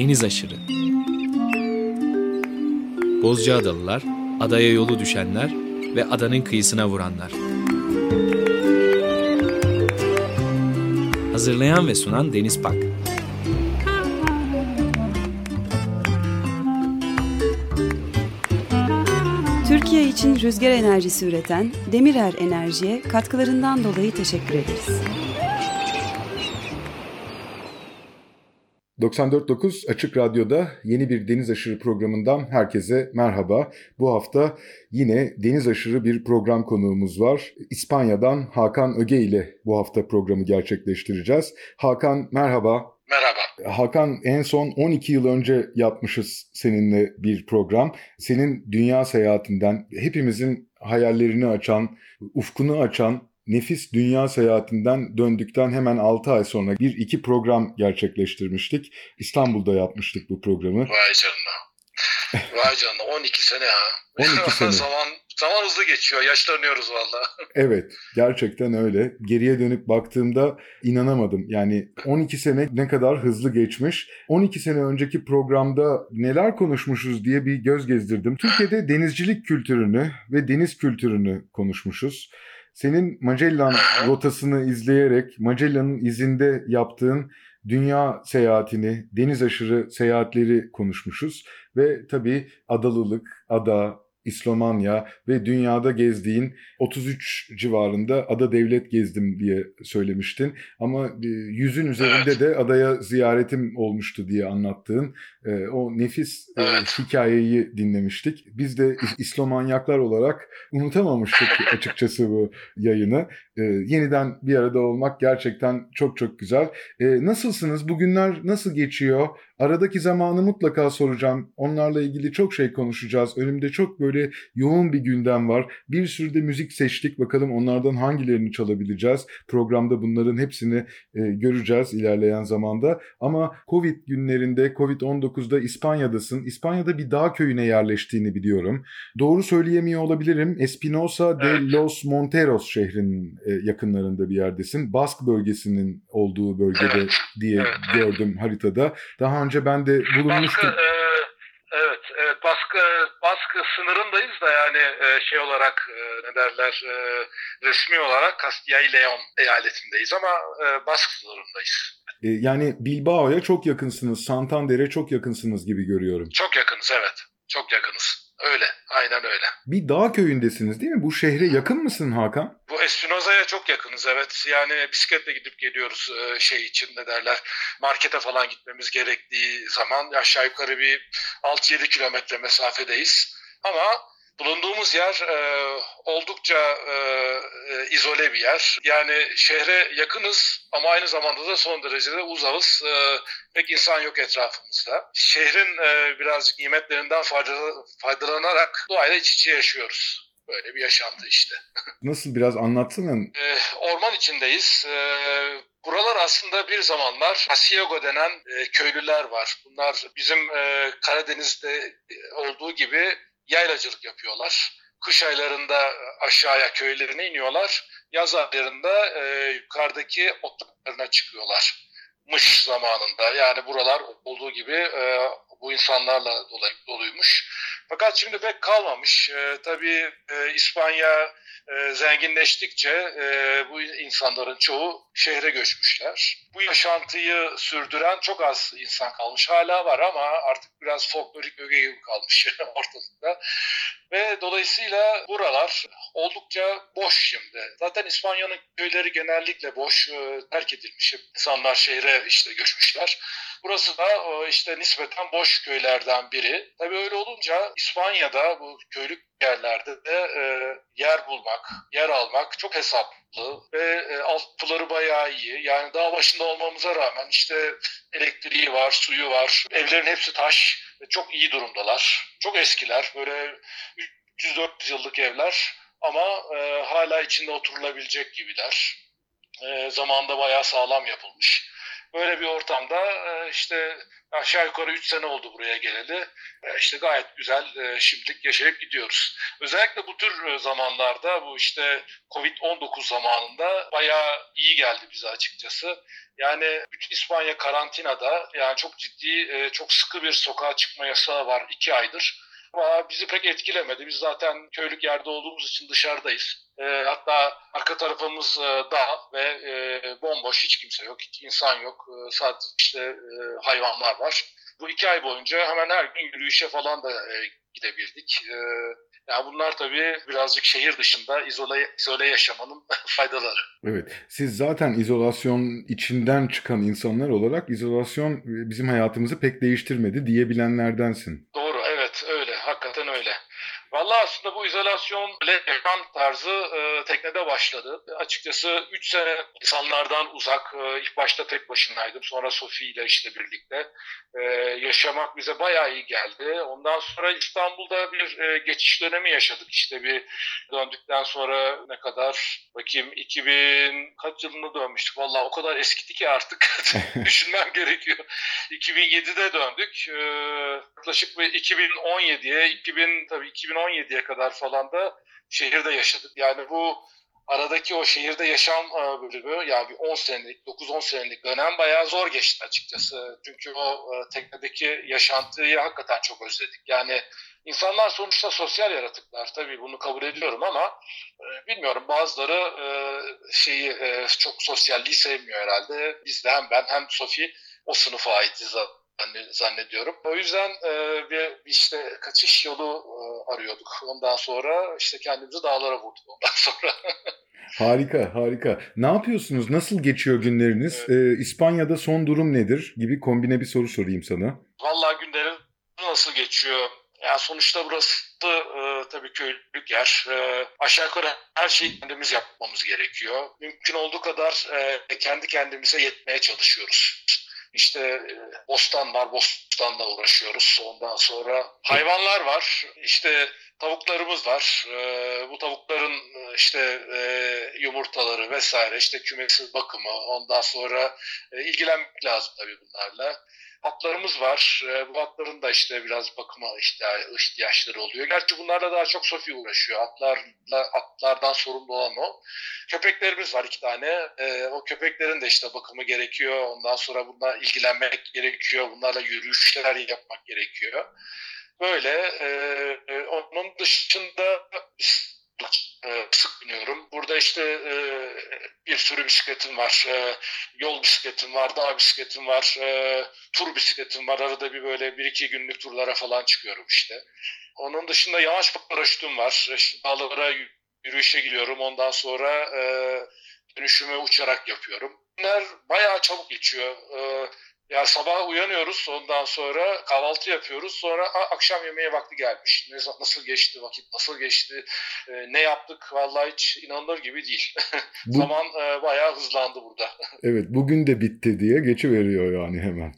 Deniz aşırı. Bozcaadalılar, adaya yolu düşenler ve adanın kıyısına vuranlar. Hazırlayan ve sunan Deniz Pak. Türkiye için rüzgar enerjisi üreten Demirer Enerji'ye katkılarından dolayı teşekkür ederiz. 94.9 Açık Radyo'da yeni bir Deniz Aşırı programından herkese merhaba. Bu hafta yine Deniz Aşırı bir program konuğumuz var. İspanya'dan Hakan Öge ile bu hafta programı gerçekleştireceğiz. Hakan merhaba. Merhaba. Hakan en son 12 yıl önce yapmışız seninle bir program. Senin dünya seyahatinden hepimizin hayallerini açan, ufkunu açan nefis dünya seyahatinden döndükten hemen 6 ay sonra bir iki program gerçekleştirmiştik. İstanbul'da yapmıştık bu programı. Vay canına. Vay canına 12 sene ha. 12 sene. zaman, zaman hızlı geçiyor. Yaşlanıyoruz valla. Evet gerçekten öyle. Geriye dönüp baktığımda inanamadım. Yani 12 sene ne kadar hızlı geçmiş. 12 sene önceki programda neler konuşmuşuz diye bir göz gezdirdim. Türkiye'de denizcilik kültürünü ve deniz kültürünü konuşmuşuz. Senin Magellan rotasını izleyerek Magellan'ın izinde yaptığın dünya seyahatini, deniz aşırı seyahatleri konuşmuşuz. Ve tabii adalılık, ada, İslomanya ve dünyada gezdiğin 33 civarında ada devlet gezdim diye söylemiştin. Ama e, yüzün üzerinde Evet. de adaya ziyaretim olmuştu diye anlattığın e, o nefis e, Evet. hikayeyi dinlemiştik. Biz de İs- İslomanyaklar olarak unutamamıştık açıkçası bu yayını. Yeniden bir arada olmak gerçekten çok çok güzel. Nasılsınız? Bugünler nasıl geçiyor? Aradaki zamanı mutlaka soracağım. Onlarla ilgili çok şey konuşacağız. Önümde çok böyle yoğun bir gündem var. Bir sürü de müzik seçtik. Bakalım onlardan hangilerini çalabileceğiz. Programda bunların hepsini e, göreceğiz ilerleyen zamanda. Ama Covid günlerinde, Covid-19'da İspanya'dasın. İspanya'da bir dağ köyüne yerleştiğini biliyorum. Doğru söyleyemiyor olabilirim. Espinosa de Evet. los Monteros şehrinin e, yakınlarında bir yerdesin. Bask bölgesinin olduğu bölgede Evet. diye Evet. gördüm haritada. Daha önce ben de Baskı, bulunmuştum. e, evet, evet baskı, baskı sınırındayız da yani e, şey olarak e, ne derler e, resmi olarak Castilla y León eyaletindeyiz ama e, baskı sınırındayız. E, yani Bilbao'ya çok yakınsınız, Santander'e çok yakınsınız gibi görüyorum. Çok yakınız evet. Çok yakınız. Öyle. Aynen öyle. Bir dağ köyündesiniz değil mi? Bu şehre yakın mısın Hakan? Bu Espinoza'ya çok yakınız evet. Yani bisikletle gidip geliyoruz e, şey için ne derler. Markete falan gitmemiz gerektiği zaman aşağı yukarı bir 6-7 kilometre mesafedeyiz. Ama bulunduğumuz yer e, oldukça e, e, izole bir yer. Yani şehre yakınız ama aynı zamanda da son derecede uzağız. E, pek insan yok etrafımızda. Şehrin e, birazcık nimetlerinden fayda- faydalanarak doğayla iç içe yaşıyoruz. Böyle bir yaşantı işte. Nasıl biraz anlatsana. E, orman içindeyiz. E, buralar aslında bir zamanlar Asiago denen e, köylüler var. Bunlar bizim e, Karadeniz'de olduğu gibi yaylacılık yapıyorlar. Kış aylarında aşağıya köylerine iniyorlar. Yaz aylarında e, yukarıdaki otlarına çıkıyorlar. Mış zamanında yani buralar olduğu gibi e, bu insanlarla doluymuş. Fakat şimdi pek kalmamış. E, tabii e, İspanya e, zenginleştikçe e, bu insanların çoğu şehre göçmüşler. Bu yaşantıyı sürdüren çok az insan kalmış. Hala var ama artık biraz folklorik öge gibi kalmış ortalıkta. Ve dolayısıyla buralar oldukça boş şimdi. Zaten İspanya'nın köyleri genellikle boş, e, terk edilmiş. İnsanlar şehre işte göçmüşler. Burası da e, işte nispeten boş köylerden biri. Tabii öyle olunca İspanya'da bu köylük yerlerde de e, yer bulmak, yer almak çok hesaplı ve e, altyapıları bayağı iyi. Yani dağ başında olmamıza rağmen işte elektriği var, suyu var. Evlerin hepsi taş ve çok iyi durumdalar. Çok eskiler. Böyle 300-400 yıllık evler ama e, hala içinde oturulabilecek gibiler. E, zamanında bayağı sağlam yapılmış. Böyle bir ortamda e, işte aşağı yukarı 3 sene oldu buraya geleli. E, işte gayet güzel e, şimdilik yaşayıp gidiyoruz. Özellikle bu tür zamanlarda bu işte Covid-19 zamanında bayağı iyi geldi bize açıkçası. Yani İspanya karantinada yani çok ciddi, çok sıkı bir sokağa çıkma yasağı var 2 aydır. Ama bizi pek etkilemedi. Biz zaten köylük yerde olduğumuz için dışarıdayız. E, hatta arka tarafımız e, dağ ve e, bomboş hiç kimse yok, hiç insan yok. E, sadece işte e, hayvanlar var. Bu iki ay boyunca hemen her gün yürüyüşe falan da e, gidebildik. E, yani bunlar tabii birazcık şehir dışında izole, izole yaşamanın faydaları. Evet, siz zaten izolasyon içinden çıkan insanlar olarak izolasyon bizim hayatımızı pek değiştirmedi diyebilenlerdensin. Doğru, evet öyle, hakikaten öyle. Valla aslında bu izolasyon yaşam tarzı e, teknede başladı. Açıkçası 3 sene insanlardan uzak, e, ilk başta tek başınaydım. Sonra Sofi ile işte birlikte e, yaşamak bize bayağı iyi geldi. Ondan sonra İstanbul'da bir e, geçiş dönemi yaşadık. İşte bir döndükten sonra ne kadar bakayım 2000 kaç yılında dönmüştük. Valla o kadar eskidi ki artık düşünmem gerekiyor. 2007'de döndük. E, yaklaşık bir 2017'ye 2000 tabii 2017'ye kadar falan da şehirde yaşadık. Yani bu aradaki o şehirde yaşam e, bölümü yani bir 10 senelik, 9-10 senelik dönem bayağı zor geçti açıkçası. Çünkü o e, teknedeki yaşantıyı hakikaten çok özledik. Yani insanlar sonuçta sosyal yaratıklar tabii bunu kabul ediyorum ama e, bilmiyorum bazıları şeyi çok sosyalliği sevmiyor herhalde. Biz de hem ben hem Sofi o sınıfa aitiz zannediyorum. O yüzden bir işte kaçış yolu arıyorduk. Ondan sonra işte kendimizi dağlara vurduk ondan sonra. harika, harika. Ne yapıyorsunuz? Nasıl geçiyor günleriniz? Evet. Ee, İspanya'da son durum nedir? Gibi kombine bir soru sorayım sana. Vallahi günlerim nasıl geçiyor? Yani sonuçta burası e, tabii köylük yer. E, aşağı yukarı her şeyi kendimiz yapmamız gerekiyor. Mümkün olduğu kadar e, kendi kendimize yetmeye çalışıyoruz. İşte e, bostan var, bostanla uğraşıyoruz. Ondan sonra hayvanlar var. İşte tavuklarımız var. E, bu tavukların e, işte yumurtaları vesaire, işte kümesiz bakımı. Ondan sonra ilgilenmek lazım tabii bunlarla atlarımız var. bu atların da işte biraz bakıma ihtiyaçları oluyor. Gerçi bunlarla daha çok Sofi uğraşıyor. Atlarla, atlardan sorumlu olan o. Köpeklerimiz var iki tane. o köpeklerin de işte bakımı gerekiyor. Ondan sonra bunlarla ilgilenmek gerekiyor. Bunlarla yürüyüşler yapmak gerekiyor. Böyle. onun dışında e, sık biniyorum. Burada işte e, bir sürü bisikletim var. E, yol bisikletim var, dağ bisikletim var, e, tur bisikletim var. Arada bir böyle bir iki günlük turlara falan çıkıyorum işte. Onun dışında yamaç paraşütüm var. İşte dağlara yürüyüşe gidiyorum. Ondan sonra dönüşümü uçarak yapıyorum. Bunlar bayağı çabuk geçiyor. Yani sabah uyanıyoruz ondan sonra kahvaltı yapıyoruz sonra akşam yemeğe vakti gelmiş. Ne, nasıl geçti vakit nasıl geçti e, ne yaptık vallahi hiç inanılır gibi değil. Bu... Zaman e, bayağı hızlandı burada. evet bugün de bitti diye geçiveriyor yani hemen.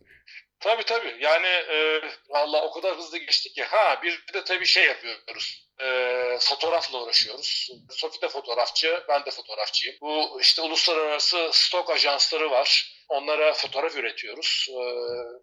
Tabii tabii yani e, valla o kadar hızlı geçtik ki ha bir de tabii şey yapıyoruz e, fotoğrafla uğraşıyoruz. Sofi de fotoğrafçı ben de fotoğrafçıyım. Bu işte uluslararası stok ajansları var Onlara fotoğraf üretiyoruz ee,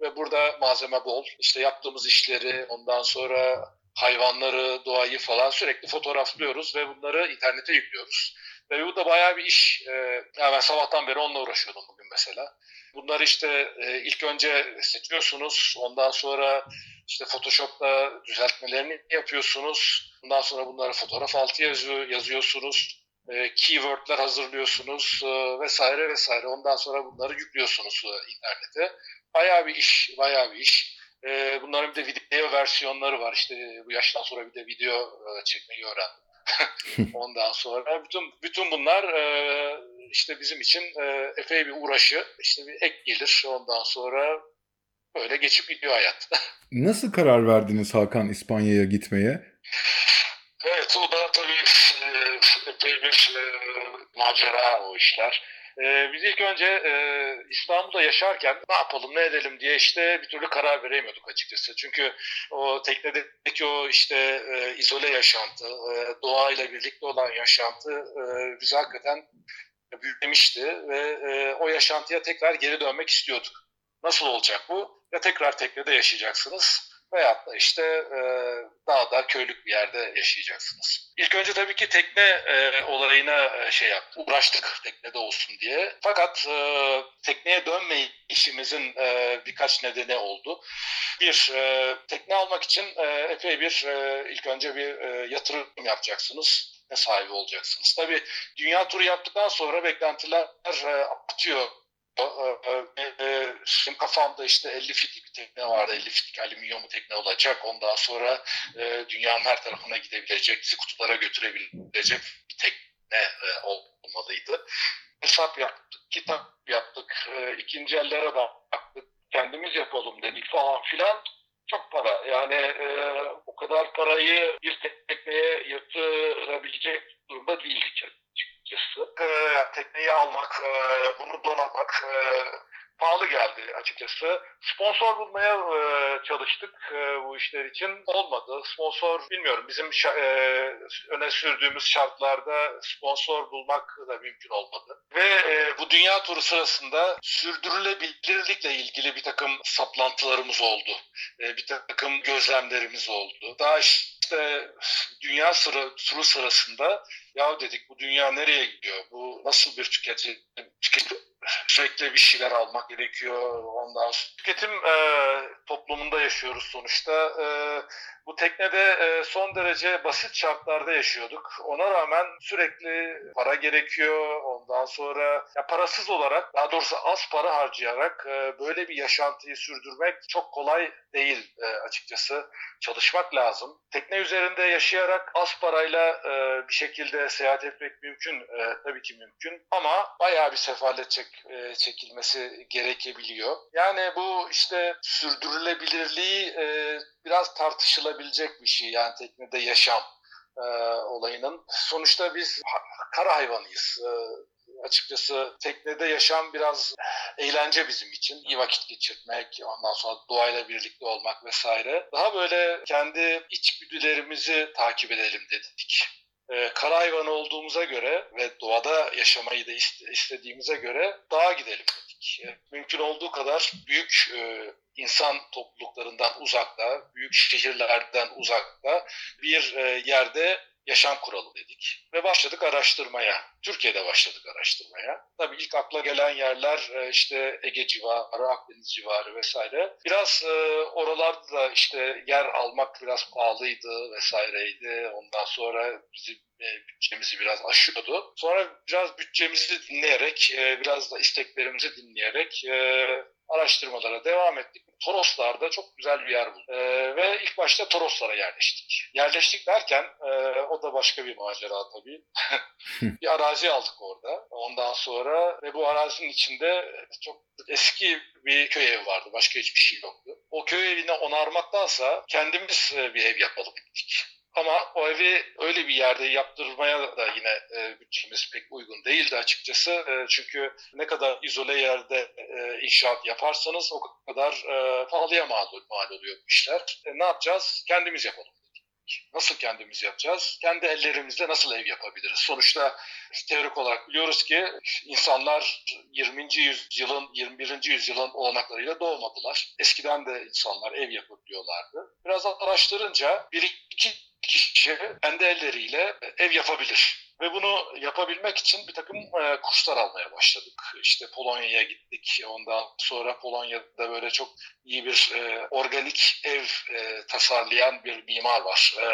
ve burada malzeme bol. İşte yaptığımız işleri, ondan sonra hayvanları, doğayı falan sürekli fotoğraflıyoruz ve bunları internete yüklüyoruz. Ve bu da bayağı bir iş. Ee, yani ben sabahtan beri onunla uğraşıyordum bugün mesela. Bunları işte e, ilk önce seçiyorsunuz. Ondan sonra işte Photoshop'ta düzeltmelerini yapıyorsunuz. Ondan sonra bunları fotoğraf altı yazıyor, yazıyorsunuz e, keywordler hazırlıyorsunuz e, vesaire vesaire. Ondan sonra bunları yüklüyorsunuz e, internete. Bayağı bir iş, bayağı bir iş. Bunların bir de video versiyonları var. İşte bu yaştan sonra bir de video çekmeyi öğrendim. Ondan sonra bütün bütün bunlar e, işte bizim için e, epey bir uğraşı. İşte bir ek gelir. Ondan sonra böyle geçip gidiyor hayat. Nasıl karar verdiniz Hakan İspanya'ya gitmeye? Evet o da tabii epey bir e, macera o işler. E, biz ilk önce e, İstanbul'da yaşarken ne yapalım ne edelim diye işte bir türlü karar veremiyorduk açıkçası. Çünkü o teknedeki o işte e, izole yaşantı, e, doğayla birlikte olan yaşantı e, bizi hakikaten büyümemişti ve e, o yaşantıya tekrar geri dönmek istiyorduk. Nasıl olacak bu? Ya tekrar teknede yaşayacaksınız veyahut da işte e, dağda, köylük bir yerde yaşayacaksınız. İlk önce tabii ki tekne e, olayına e, şey yaptık, uğraştık teknede olsun diye. Fakat e, tekneye dönme işimizin e, birkaç nedeni oldu. Bir, e, tekne almak için e, epey bir e, ilk önce bir e, yatırım yapacaksınız sahibi olacaksınız. Tabii dünya turu yaptıktan sonra beklentiler e, artıyor. Şimdi kafamda işte 50 fitlik bir tekne vardı. 50 fitlik alüminyum tekne olacak. Ondan sonra e, dünyanın her tarafına gidebilecek, bizi kutulara götürebilecek bir tekne e, olmalıydı. Hesap yaptık, kitap yaptık, e, ikinci ellere baktık, kendimiz yapalım dedik falan filan. Çok para. Yani e, o kadar parayı bir tekneye yatırabilecek durumda değildik açıkçası. E, tekneyi almak, e, bunu donatmak e, pahalı geldi açıkçası. Sponsor bulmaya e, çalıştık e, bu işler için. Olmadı. Sponsor bilmiyorum bizim e, öne sürdüğümüz şartlarda sponsor bulmak da mümkün olmadı. Ve e, bu dünya turu sırasında sürdürülebilirlikle ilgili bir takım saplantılarımız oldu. E, bir takım gözlemlerimiz oldu. Daha işte dünya sıra, turu sırasında ya dedik bu dünya nereye gidiyor? Bu nasıl bir tüketim? tüketim sürekli bir şeyler almak gerekiyor. Ondan tüketim e, toplumunda yaşıyoruz sonuçta. E, bu teknede e, son derece basit şartlarda yaşıyorduk. Ona rağmen sürekli para gerekiyor. Ondan sonra ya parasız olarak, daha doğrusu az para harcayarak e, böyle bir yaşantıyı sürdürmek çok kolay değil e, açıkçası. Çalışmak lazım. Tekne üzerinde yaşayarak az parayla bir şekilde seyahat etmek mümkün. Tabii ki mümkün. Ama bayağı bir sefalet çek, çekilmesi gerekebiliyor. Yani bu işte sürdürülebilirliği biraz tartışılabilecek bir şey. Yani teknede yaşam e, olayının. Sonuçta biz kara hayvanıyız. E, açıkçası teknede yaşam biraz eğlence bizim için. İyi vakit geçirmek, ondan sonra doğayla birlikte olmak vesaire. Daha böyle kendi içgüdülerimizi takip edelim dedik. Ee, kara hayvanı olduğumuza göre ve doğada yaşamayı da istediğimize göre dağa gidelim dedik. Mümkün olduğu kadar büyük e, insan topluluklarından uzakta, büyük şehirlerden uzakta bir e, yerde yaşam kuralım dedik. Ve başladık araştırmaya. Türkiye'de başladık araştırmaya. Tabii ilk akla gelen yerler e, işte Ege civarı, Akdeniz civarı vesaire. Biraz e, oralarda da işte yer almak biraz pahalıydı vesaireydi. Ondan sonra bizim e, bütçemizi biraz aşıyordu. Sonra biraz bütçemizi dinleyerek, biraz da isteklerimizi dinleyerek araştırmalara devam ettik. Toroslar'da çok güzel bir yer bulduk. Ve ilk başta Toroslara yerleştik. Yerleştik derken e, o da başka bir macera tabii. bir arazi aldık orada. Ondan sonra ve bu arazinin içinde çok eski bir köy evi vardı. Başka hiçbir şey yoktu. O köy evini onarmaktansa kendimiz e, bir ev yapalım dedik. Ama o evi öyle bir yerde yaptırmaya da yine e, bütçemiz pek uygun değildi açıkçası. E, çünkü ne kadar izole yerde e, inşaat yaparsanız o kadar e, pahalıya mal, mal oluyor işler. E, ne yapacağız? Kendimiz yapalım. Nasıl kendimiz yapacağız? Kendi ellerimizle nasıl ev yapabiliriz? Sonuçta teorik olarak biliyoruz ki insanlar 20. yüzyılın, 21. yüzyılın olanaklarıyla doğmadılar. Eskiden de insanlar ev yapabiliyorlardı. Biraz araştırınca bir iki kişi kendi elleriyle ev yapabilir. Ve bunu yapabilmek için bir takım e, kurslar almaya başladık. İşte Polonya'ya gittik. Ondan sonra Polonya'da böyle çok iyi bir e, organik ev e, tasarlayan bir mimar var. E,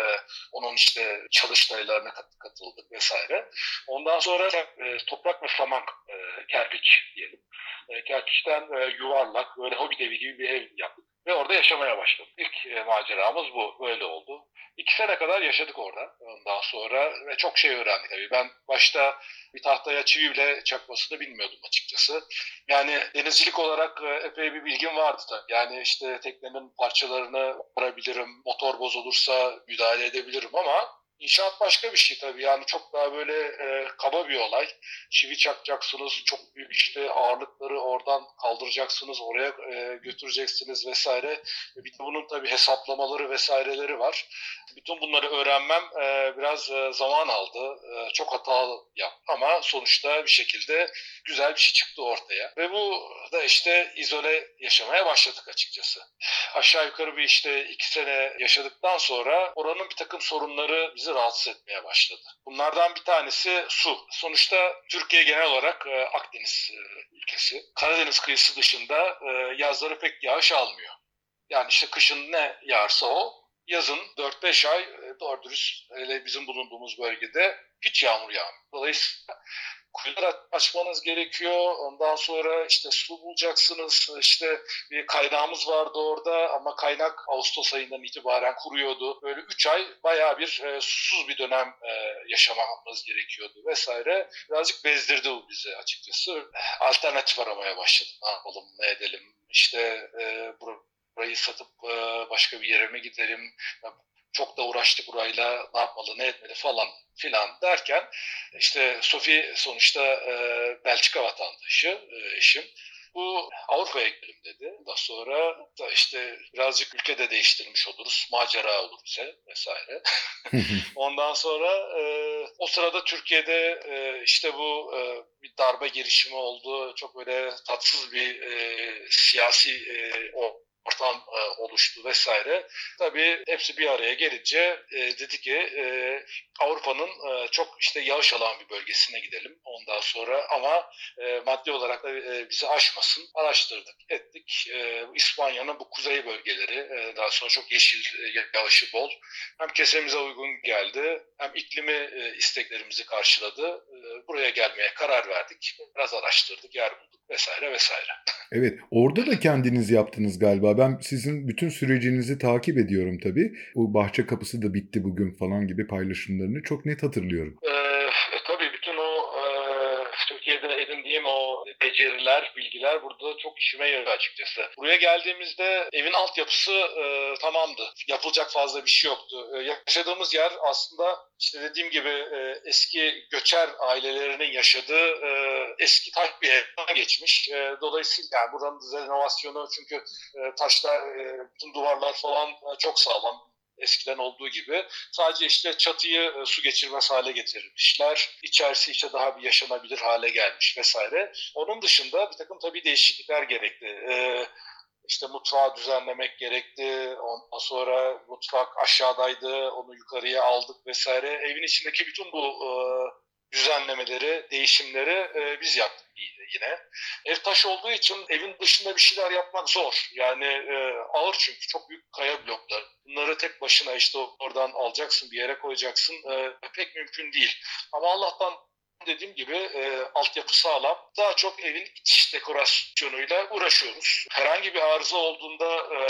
onun işte çalıştaylarına kat, katıldık vesaire. Ondan sonra e, toprak ve saman e, kerpiç diyelim. E, kerpiçten e, yuvarlak böyle hobi evi gibi bir ev yaptık. Ve orada yaşamaya başladık. İlk e, maceramız bu. Böyle oldu. İki sene kadar yaşadık orada. Ondan sonra ve çok şey öğrendik tabii. Ben başta bir tahtaya çivi bile çakmasını bilmiyordum açıkçası. Yani denizcilik olarak e, epey bir bilgim vardı tabii. Yani işte teknenin parçalarını arabilirim, motor bozulursa müdahale edebilirim ama İnşaat başka bir şey tabii yani çok daha böyle e, kaba bir olay. Çivi çakacaksınız, çok büyük işte ağırlıkları oradan kaldıracaksınız, oraya e, götüreceksiniz vesaire. Bir de bunun tabii hesaplamaları vesaireleri var. Bütün bunları öğrenmem e, biraz e, zaman aldı. E, çok hatalı yaptım ama sonuçta bir şekilde güzel bir şey çıktı ortaya. Ve bu da işte izole yaşamaya başladık açıkçası. Aşağı yukarı bir işte iki sene yaşadıktan sonra oranın bir takım sorunları bizi rahatsız etmeye başladı. Bunlardan bir tanesi su. Sonuçta Türkiye genel olarak e, Akdeniz e, ülkesi. Karadeniz kıyısı dışında e, yazları pek yağış almıyor. Yani işte kışın ne yağarsa o, yazın 4-5 ay doğru dürüst hele bizim bulunduğumuz bölgede hiç yağmur yağmıyor. Dolayısıyla kuyular açmanız gerekiyor. Ondan sonra işte su bulacaksınız. İşte bir kaynağımız vardı orada ama kaynak Ağustos ayından itibaren kuruyordu. Böyle 3 ay bayağı bir e, susuz bir dönem e, yaşamamız gerekiyordu vesaire. Birazcık bezdirdi bu bizi açıkçası. Alternatif aramaya başladım. Ne yapalım, ne edelim? İşte e, burayı satıp e, başka bir yere mi gidelim? Çok da uğraştık burayla ne yapmalı, ne etmeli falan filan derken işte Sofi sonuçta e, Belçika vatandaşı e, eşim. Bu Avrupa'ya gidelim dedi. Daha sonra da işte birazcık ülke de değiştirmiş oluruz. Macera olur bize vesaire. Ondan sonra e, o sırada Türkiye'de e, işte bu e, bir darbe girişimi oldu. Çok böyle tatsız bir e, siyasi e, o ortam e, oluştu vesaire. Tabii hepsi bir araya gelince e, dedi ki e, Avrupa'nın e, çok işte yağış alan bir bölgesine gidelim ondan sonra ama e, maddi olarak da e, bizi aşmasın. Araştırdık, ettik. E, İspanya'nın bu kuzey bölgeleri e, daha sonra çok yeşil e, yağışı bol. Hem kesemize uygun geldi hem iklimi e, isteklerimizi karşıladı. E, buraya gelmeye karar verdik. Biraz araştırdık, yer bulduk vesaire vesaire. Evet, orada da kendiniz yaptınız galiba. Ben sizin bütün sürecinizi takip ediyorum tabii. Bu bahçe kapısı da bitti bugün falan gibi paylaşımlarını çok net hatırlıyorum. Ee, tabii bütün o e, Türkiye'de edindiğim o beceriler, bilgiler burada çok işime yarıyor açıkçası. Buraya geldiğimizde evin altyapısı e, tamamdı. Yapılacak fazla bir şey yoktu. E, yaşadığımız yer aslında işte dediğim gibi e, eski göçer ailelerinin yaşadığı e, eski taş bir evden geçmiş. E, dolayısıyla yani buranın renovasyonu çünkü e, taşlar, e, bütün duvarlar falan e, çok sağlam eskiden olduğu gibi. Sadece işte çatıyı e, su geçirmez hale getirmişler. İçerisi işte daha bir yaşanabilir hale gelmiş vesaire. Onun dışında bir takım tabii değişiklikler gerekti. Ee, işte mutfağı düzenlemek gerekti. Ondan sonra mutfak aşağıdaydı. Onu yukarıya aldık vesaire. Evin içindeki bütün bu e, düzenlemeleri, değişimleri e, biz yaptık yine. Ev taş olduğu için evin dışında bir şeyler yapmak zor. Yani e, ağır çünkü çok büyük kaya bloklar. Bunları tek başına işte oradan alacaksın bir yere koyacaksın e, pek mümkün değil. Ama Allah'tan dediğim gibi e, altyapı sağlam. Daha çok evin iç dekorasyonuyla uğraşıyoruz. Herhangi bir arıza olduğunda e,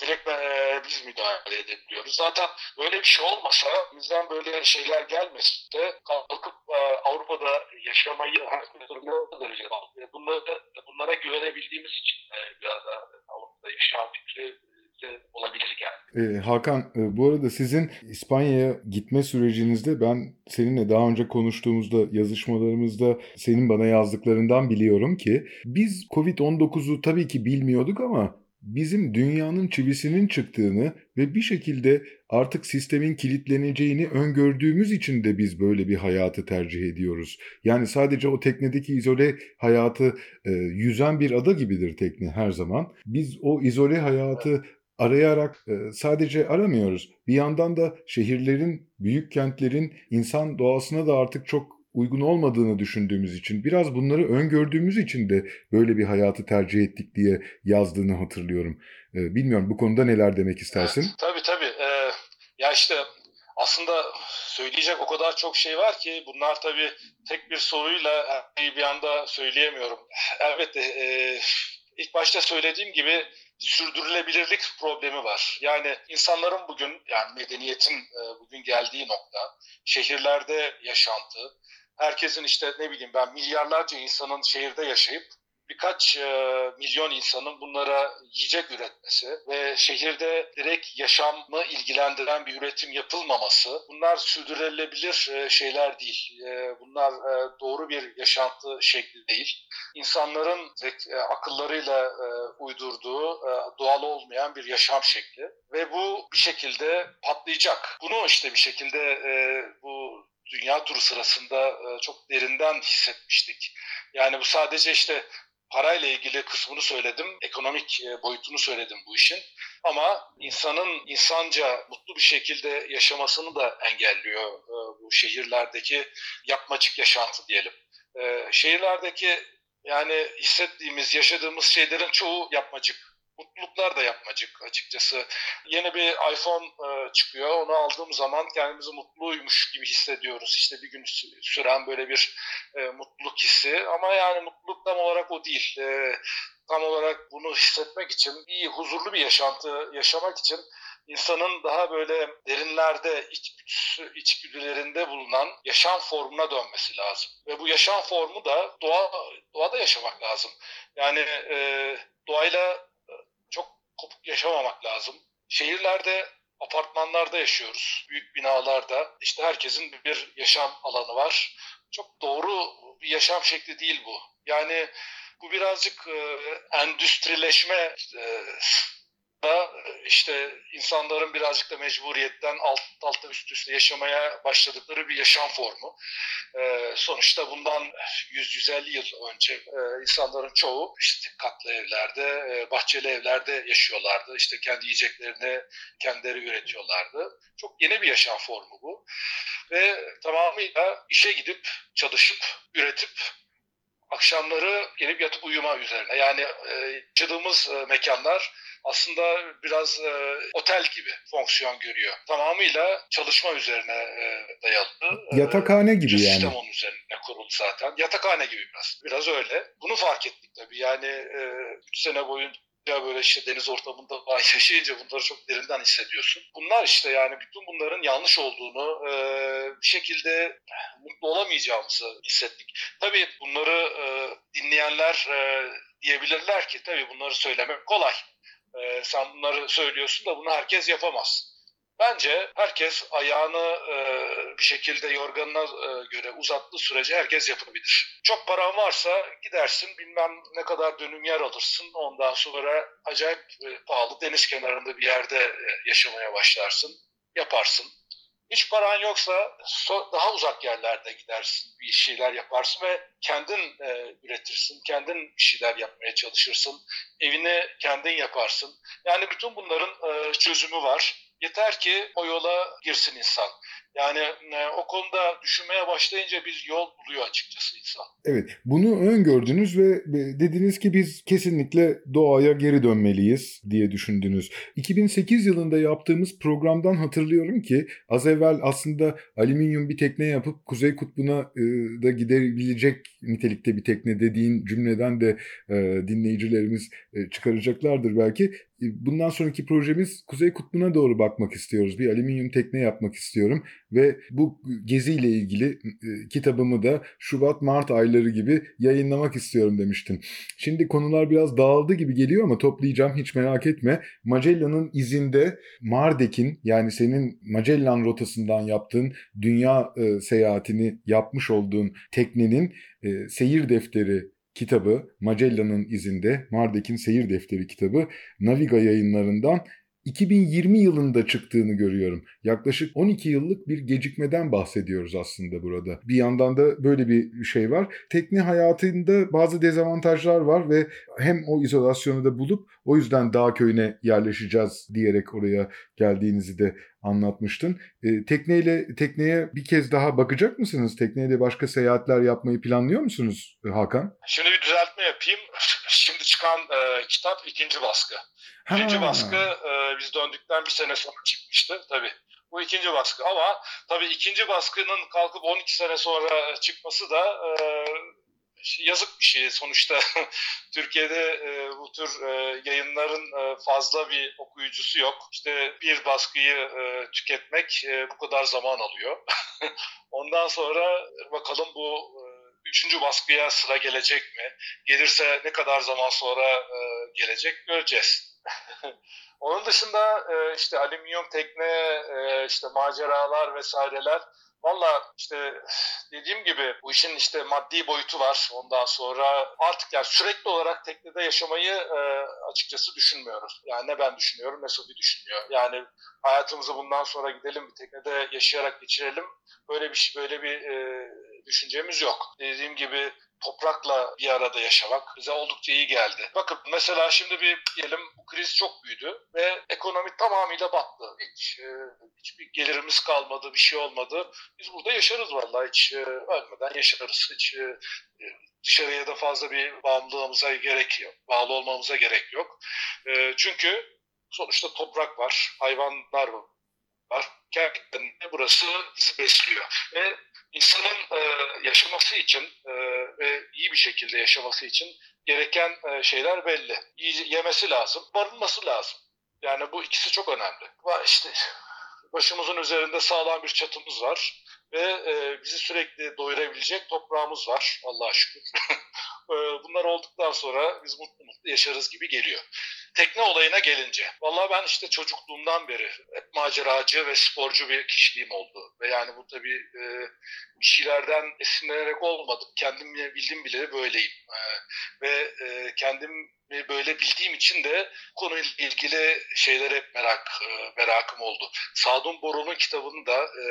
direkt e, biz müdahale edebiliyoruz. Zaten böyle bir şey olmasa bizden böyle şeyler gelmese de kalkıp e, Avrupa'da yaşamayı durumda derece bunlara, bunlara güvenebildiğimiz için e, biraz da Avrupa'da yaşam fikri olabilir yani. E, Hakan e, bu arada sizin İspanya'ya gitme sürecinizde ben seninle daha önce konuştuğumuzda yazışmalarımızda senin bana yazdıklarından biliyorum ki biz Covid-19'u tabii ki bilmiyorduk ama bizim dünyanın çivisinin çıktığını ve bir şekilde artık sistemin kilitleneceğini öngördüğümüz için de biz böyle bir hayatı tercih ediyoruz. Yani sadece o teknedeki izole hayatı e, yüzen bir ada gibidir tekne her zaman. Biz o izole hayatı arayarak e, sadece aramıyoruz. Bir yandan da şehirlerin, büyük kentlerin insan doğasına da artık çok uygun olmadığını düşündüğümüz için, biraz bunları öngördüğümüz için de böyle bir hayatı tercih ettik diye yazdığını hatırlıyorum. Ee, bilmiyorum bu konuda neler demek istersin? Evet, tabii tabii. Ee, ya işte aslında söyleyecek o kadar çok şey var ki bunlar tabii tek bir soruyla bir anda söyleyemiyorum. Evet, e, ilk başta söylediğim gibi sürdürülebilirlik problemi var. Yani insanların bugün yani medeniyetin e, bugün geldiği nokta şehirlerde yaşantı, herkesin işte ne bileyim ben milyarlarca insanın şehirde yaşayıp birkaç e, milyon insanın bunlara yiyecek üretmesi ve şehirde direkt yaşamı ilgilendiren bir üretim yapılmaması bunlar sürdürülebilir e, şeyler değil. E, bunlar e, doğru bir yaşantı şekli değil. İnsanların e, akıllarıyla e, uydurduğu e, doğal olmayan bir yaşam şekli ve bu bir şekilde patlayacak. Bunu işte bir şekilde e, bu dünya turu sırasında e, çok derinden hissetmiştik. Yani bu sadece işte parayla ilgili kısmını söyledim, ekonomik e, boyutunu söyledim bu işin. Ama insanın insanca mutlu bir şekilde yaşamasını da engelliyor e, bu şehirlerdeki yapmacık yaşantı diyelim. Şehirlerdeki yani hissettiğimiz, yaşadığımız şeylerin çoğu yapmacık mutluluklar da yapmacık açıkçası. Yeni bir iPhone e, çıkıyor. Onu aldığım zaman kendimizi mutluymuş gibi hissediyoruz. İşte bir gün süren böyle bir e, mutluluk hissi. Ama yani mutluluk tam olarak o değil. E, tam olarak bunu hissetmek için, iyi, huzurlu bir yaşantı yaşamak için insanın daha böyle derinlerde, iç, içgüdülerinde bulunan yaşam formuna dönmesi lazım. Ve bu yaşam formu da doğa, doğada yaşamak lazım. Yani e, doğayla kopuk yaşamamak lazım. Şehirlerde, apartmanlarda yaşıyoruz. Büyük binalarda. İşte herkesin bir yaşam alanı var. Çok doğru bir yaşam şekli değil bu. Yani bu birazcık e, endüstrileşme e, da işte insanların birazcık da mecburiyetten alt alta üst üste yaşamaya başladıkları bir yaşam formu. Ee, sonuçta bundan 100-150 yıl önce e, insanların çoğu işte katlı evlerde, e, bahçeli evlerde yaşıyorlardı. İşte kendi yiyeceklerini kendileri üretiyorlardı. Çok yeni bir yaşam formu bu. Ve tamamıyla işe gidip, çalışıp, üretip akşamları gelip yatıp uyuma üzerine. Yani e, yaşadığımız e, mekanlar aslında biraz e, otel gibi fonksiyon görüyor. Tamamıyla çalışma üzerine e, dayalı. E, Yatakhane gibi yani. Sistem onun üzerine kuruldu zaten. Yatakhane gibi biraz. Biraz öyle. Bunu fark ettik tabii. Yani 3 e, sene boyunca böyle işte deniz ortamında yaşayınca bunları çok derinden hissediyorsun. Bunlar işte yani bütün bunların yanlış olduğunu e, bir şekilde mutlu olamayacağımızı hissettik. Tabii bunları e, dinleyenler e, diyebilirler ki tabii bunları söylemek kolay e, sen bunları söylüyorsun da bunu herkes yapamaz. Bence herkes ayağını e, bir şekilde yorganına e, göre uzattığı sürece herkes yapabilir. Çok paran varsa gidersin bilmem ne kadar dönüm yer alırsın. Ondan sonra acayip e, pahalı deniz kenarında bir yerde e, yaşamaya başlarsın. Yaparsın. Hiç paran yoksa daha uzak yerlerde gidersin, bir şeyler yaparsın ve kendin e, üretirsin, kendin bir şeyler yapmaya çalışırsın, evini kendin yaparsın. Yani bütün bunların e, çözümü var. Yeter ki o yola girsin insan. Yani e, o konuda düşünmeye başlayınca bir yol buluyor açıkçası insan. Evet, bunu öngördünüz ve dediniz ki biz kesinlikle doğaya geri dönmeliyiz diye düşündünüz. 2008 yılında yaptığımız programdan hatırlıyorum ki az evvel aslında alüminyum bir tekne yapıp Kuzey Kutbu'na e, da gidebilecek nitelikte bir tekne dediğin cümleden de e, dinleyicilerimiz e, çıkaracaklardır belki. E, bundan sonraki projemiz Kuzey Kutbu'na doğru bakmak istiyoruz. Bir alüminyum tekne yapmak istiyorum ve bu geziyle ilgili e, kitabımı da Şubat-Mart ayları gibi yayınlamak istiyorum demiştin. Şimdi konular biraz dağıldı gibi geliyor ama toplayacağım hiç merak etme. Magellan'ın izinde Mardek'in yani senin Magellan rotasından yaptığın dünya e, seyahatini yapmış olduğun teknenin seyir defteri kitabı Magellan'ın izinde Mardek'in seyir defteri kitabı Naviga yayınlarından 2020 yılında çıktığını görüyorum. Yaklaşık 12 yıllık bir gecikmeden bahsediyoruz aslında burada. Bir yandan da böyle bir şey var. Tekne hayatında bazı dezavantajlar var ve hem o izolasyonu da bulup o yüzden dağ köyüne yerleşeceğiz diyerek oraya geldiğinizi de anlatmıştın. E, tekneyle tekneye bir kez daha bakacak mısınız? Tekneyle başka seyahatler yapmayı planlıyor musunuz Hakan? Şimdi bir düzeltme yapayım. Şimdi çıkan e, kitap ikinci baskı. İkinci baskı e, biz döndükten bir sene sonra çıkmıştı tabii. Bu ikinci baskı ama tabii ikinci baskının kalkıp 12 sene sonra çıkması da e, yazık bir şey. Sonuçta Türkiye'de e, bu tür e, yayınların e, fazla bir okuyucusu yok. İşte bir baskıyı e, tüketmek e, bu kadar zaman alıyor. Ondan sonra bakalım bu e, üçüncü baskıya sıra gelecek mi? Gelirse ne kadar zaman sonra e, gelecek göreceğiz. Onun dışında e, işte alüminyum tekne, e, işte maceralar vesaireler Valla işte dediğim gibi bu işin işte maddi boyutu var. Ondan sonra artık yani sürekli olarak teknede yaşamayı e, açıkçası düşünmüyoruz. Yani ne ben düşünüyorum ne Sofi düşünüyor. Yani hayatımızı bundan sonra gidelim bir teknede yaşayarak geçirelim. Böyle bir şey, böyle bir e, düşüncemiz yok. Dediğim gibi toprakla bir arada yaşamak bize oldukça iyi geldi. Bakın mesela şimdi bir diyelim bu kriz çok büyüdü ve ekonomi tamamıyla battı. Hiç e, hiçbir gelirimiz kalmadı, bir şey olmadı. Biz burada yaşarız vallahi hiç e, ölmeden yaşarız. Hiç e, dışarıya da fazla bir bağımlılığımıza gerek yok, bağlı olmamıza gerek yok. E, çünkü sonuçta toprak var, hayvanlar var. Gerçekten burası besliyor. Ve insanın e, yaşaması için e, ve iyi bir şekilde yaşaması için gereken e, şeyler belli. Yemesi lazım, barınması lazım. Yani bu ikisi çok önemli. İşte başımızın üzerinde sağlam bir çatımız var ve e, bizi sürekli doyurabilecek toprağımız var Allah'a şükür. e, bunlar olduktan sonra biz mutlu mutlu yaşarız gibi geliyor. Tekne olayına gelince, vallahi ben işte çocukluğumdan beri maceracı ve sporcu bir kişiliğim oldu. Ve yani bu tabii e, bir şeylerden esinlenerek olmadım. Kendim bildiğim bile böyleyim. E, ve e, kendim böyle bildiğim için de konuyla ilgili şeylere hep merak e, merakım oldu. Sadun Boru'nun kitabını da e,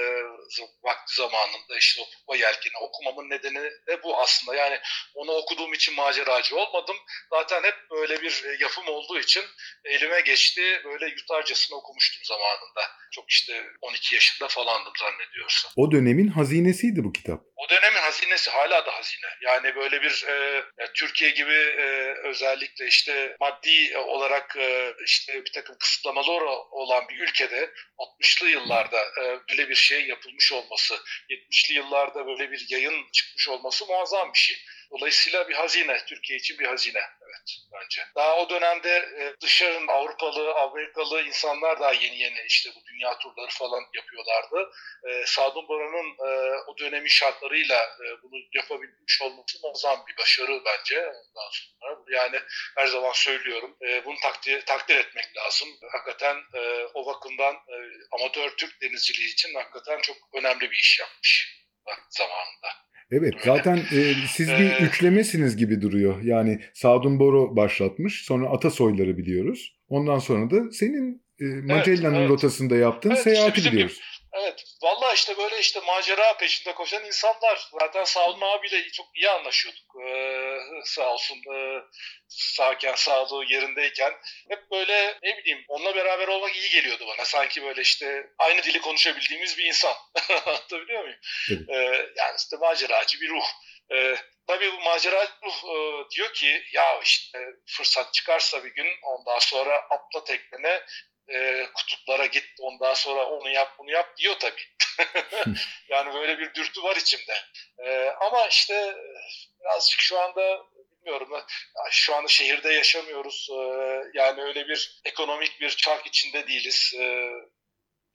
vakti zamanında işte o Yelken'i okumamın nedeni de bu aslında. Yani onu okuduğum için maceracı olmadım. Zaten hep böyle bir e, yapım olduğu için elime geçti. Böyle yutarcasını okumuştum zamanında. Çok işte 12 yaşında falandım zannediyorsam. O dönemin hazinesiydi bu kitap. O dönemin hazinesi hala da hazine. Yani böyle bir e, Türkiye gibi e, özellikle işte maddi olarak e, işte bir takım kısıtlamalar olan bir ülkede 60'lı yıllarda e, böyle bir şey yapılmış olması, 70'li yıllarda böyle bir yayın çıkmış olması muazzam bir şey. Dolayısıyla bir hazine, Türkiye için bir hazine evet bence. Daha o dönemde e, dışarının Avrupalı, Amerikalı insanlar daha yeni yeni işte bu dünya turları falan yapıyorlardı. E, Sadun Boran'ın e, o dönemin şartlarıyla bunu yapabilmiş olması muazzam bir başarı bence. Ondan sonra yani her zaman söylüyorum bunu takdir, takdir etmek lazım. Hakikaten o bakımdan amatör Türk denizciliği için hakikaten çok önemli bir iş yapmış zamanında. Evet zaten e, siz bir üçlemesiniz gibi duruyor. Yani Sadun Boro başlatmış sonra Atasoyları biliyoruz. Ondan sonra da senin e, Magellan'ın evet, evet. rotasında yaptığın evet, seyahati işte biliyoruz. Gibi. Evet. Valla işte böyle işte macera peşinde koşan insanlar. Zaten Sağolun abiyle çok iyi anlaşıyorduk. Ee, sağ olsun e, sağken sağlığı yerindeyken. Hep böyle ne bileyim onunla beraber olmak iyi geliyordu bana. Sanki böyle işte aynı dili konuşabildiğimiz bir insan. Anlatabiliyor muyum? Ee, yani işte maceracı bir ruh. Ee, tabii bu maceracı ruh e, diyor ki ya işte fırsat çıkarsa bir gün ondan sonra atla teknene e, kutuplara git ondan sonra onu yap bunu yap diyor tabii. yani böyle bir dürtü var içimde. E, ama işte birazcık şu anda bilmiyorum şu anda şehirde yaşamıyoruz. E, yani öyle bir ekonomik bir çark içinde değiliz. E,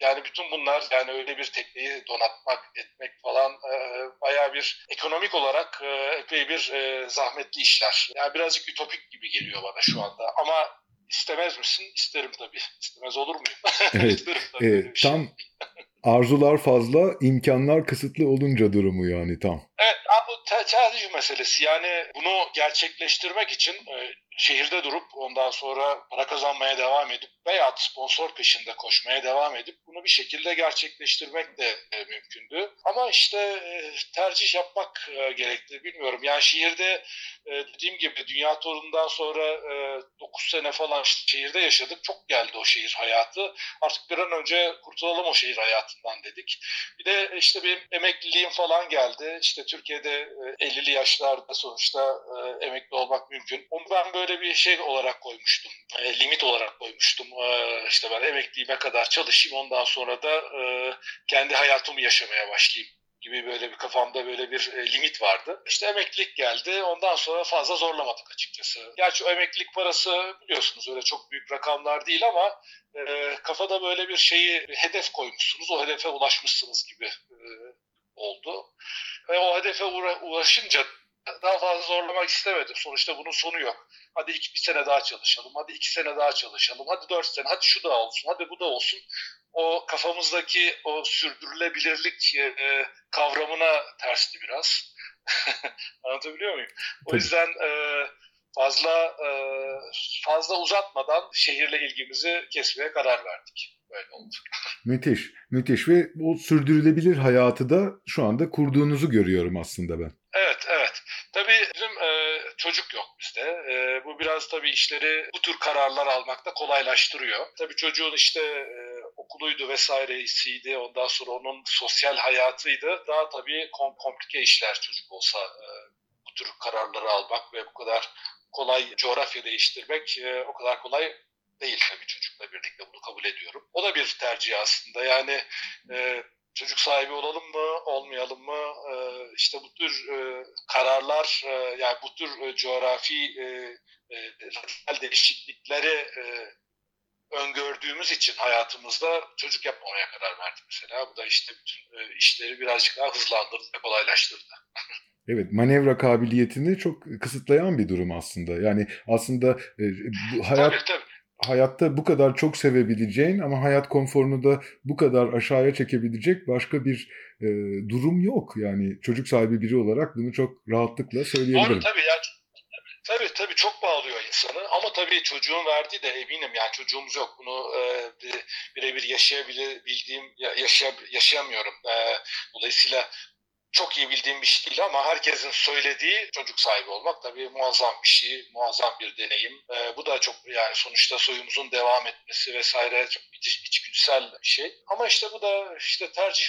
yani bütün bunlar yani öyle bir tekneyi donatmak, etmek falan e, bayağı bir ekonomik olarak e, epey bir e, zahmetli işler. Yani birazcık ütopik gibi geliyor bana şu anda. Ama İstemez misin? İsterim tabii. İstemez olur muyum? Evet. e, tam arzular fazla, imkanlar kısıtlı olunca durumu yani tam. Evet, bu tercih meselesi. Yani bunu gerçekleştirmek için e, şehirde durup ondan sonra para kazanmaya devam edip veya sponsor peşinde koşmaya devam edip bunu bir şekilde gerçekleştirmek de e, mümkündü. Ama işte e, tercih yapmak e, gerekti. Bilmiyorum. Yani şehirde e, dediğim gibi dünya turundan sonra e, 9 sene falan şehirde yaşadık. Çok geldi o şehir hayatı. Artık bir an önce kurtulalım o şehir hayatından dedik. Bir de işte benim emekliliğim falan geldi. İşte Türkiye'de e, 50'li yaşlarda sonuçta e, emekli olmak mümkün. Onu ben böyle bir şey olarak koymuştum. E, limit olarak koymuştum. E, işte ben emekliliğime kadar çalışayım ondan sonra da e, kendi hayatımı yaşamaya başlayayım gibi böyle bir kafamda böyle bir e, limit vardı. İşte emeklilik geldi. Ondan sonra fazla zorlamadık açıkçası. Gerçi o emeklilik parası biliyorsunuz öyle çok büyük rakamlar değil ama e, kafada böyle bir şeyi hedef koymuşsunuz. O hedefe ulaşmışsınız gibi e, oldu. ve o hedefe ulaşınca daha fazla zorlamak istemedim. Sonuçta bunun sonu yok. Hadi iki, bir sene daha çalışalım, hadi iki sene daha çalışalım, hadi dört sene, hadi şu da olsun, hadi bu da olsun. O kafamızdaki o sürdürülebilirlik e, kavramına tersti biraz. Anlatabiliyor muyum? O Tabii. yüzden e, fazla e, fazla uzatmadan şehirle ilgimizi kesmeye karar verdik. Böyle oldu. müthiş, müthiş ve o sürdürülebilir hayatı da şu anda kurduğunuzu görüyorum aslında ben. Evet, evet. Tabii bizim e, çocuk yok bizde. E, bu biraz tabii işleri bu tür kararlar almakta kolaylaştırıyor. Tabii çocuğun işte e, okuluydu vesairesiydi. Ondan sonra onun sosyal hayatıydı. Daha tabii kom komplike işler çocuk olsa e, bu tür kararları almak ve bu kadar kolay coğrafya değiştirmek e, o kadar kolay değil tabii çocukla birlikte bunu kabul ediyorum. O da bir tercih aslında. Yani e, çocuk sahibi olalım mı, olmayalım mı? E, işte bu tür e, kararlar, e, yani bu tür e, coğrafi e, e, radikal değişiklikleri e, öngördüğümüz için hayatımızda çocuk yapmamaya karar verdik mesela. Bu da işte bütün e, işleri birazcık daha hızlandırdı ve kolaylaştırdı. Evet, manevra kabiliyetini çok kısıtlayan bir durum aslında. Yani aslında e, bu hayat tabii, tabii hayatta bu kadar çok sevebileceğin ama hayat konforunu da bu kadar aşağıya çekebilecek başka bir e, durum yok. Yani çocuk sahibi biri olarak bunu çok rahatlıkla söyleyebilirim. Doğru tabii ya. Tabii tabii çok bağlıyor insanı ama tabii çocuğun verdiği de eminim yani çocuğumuz yok bunu e, birebir yaşayabildiğim yaşay, yaşayamıyorum. E, dolayısıyla çok iyi bildiğim bir şey değil ama herkesin söylediği çocuk sahibi olmak tabii muazzam bir şey, muazzam bir deneyim. E, bu da çok yani sonuçta soyumuzun devam etmesi vesaire çok iç, içgüdüsel bir şey. Ama işte bu da işte tercih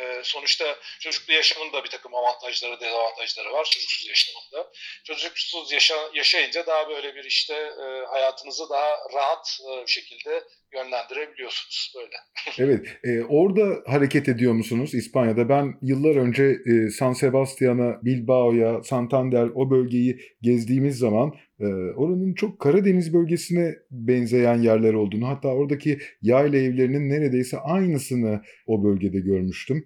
e, sonuçta çocuklu yaşamın da bir takım avantajları, dezavantajları var çocuksuz yaşamında. Çocuksuz yaşa, yaşayınca daha böyle bir işte e, hayatınızı daha rahat e, bir şekilde yönlendirebiliyorsunuz böyle. evet, e, orada hareket ediyor musunuz İspanya'da? Ben yıllar önce e, San Sebastian'a, Bilbao'ya, Santander o bölgeyi gezdiğimiz zaman e, oranın çok Karadeniz bölgesine benzeyen yerler olduğunu, hatta oradaki yayla evlerinin neredeyse aynısını o bölgede görmüştüm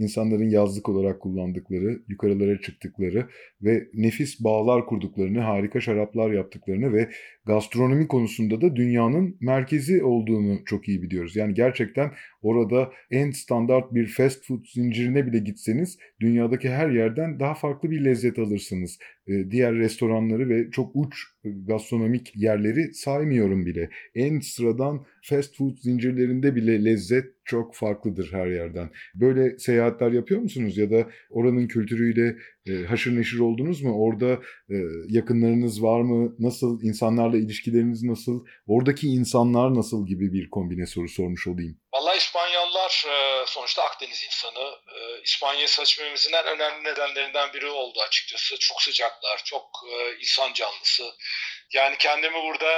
insanların yazlık olarak kullandıkları, yukarılara çıktıkları ve nefis bağlar kurduklarını, harika şaraplar yaptıklarını ve gastronomi konusunda da dünyanın merkezi olduğunu çok iyi biliyoruz. Yani gerçekten orada en standart bir fast food zincirine bile gitseniz dünyadaki her yerden daha farklı bir lezzet alırsınız. Ee, diğer restoranları ve çok uç gastronomik yerleri saymıyorum bile. En sıradan fast food zincirlerinde bile lezzet çok farklıdır her yerden. Böyle seyahatler yapıyor musunuz ya da oranın kültürüyle e, haşır neşir oldunuz mu? Orada e, yakınlarınız var mı? Nasıl? insanlarla ilişkileriniz nasıl? Oradaki insanlar nasıl gibi bir kombine soru sormuş olayım. Vallahi İspanyollar e, sonuçta Akdeniz insanı. E, İspanya'yı seçmemizin en önemli nedenlerinden biri oldu açıkçası. Çok sıcaklar, çok e, insan canlısı. Yani kendimi burada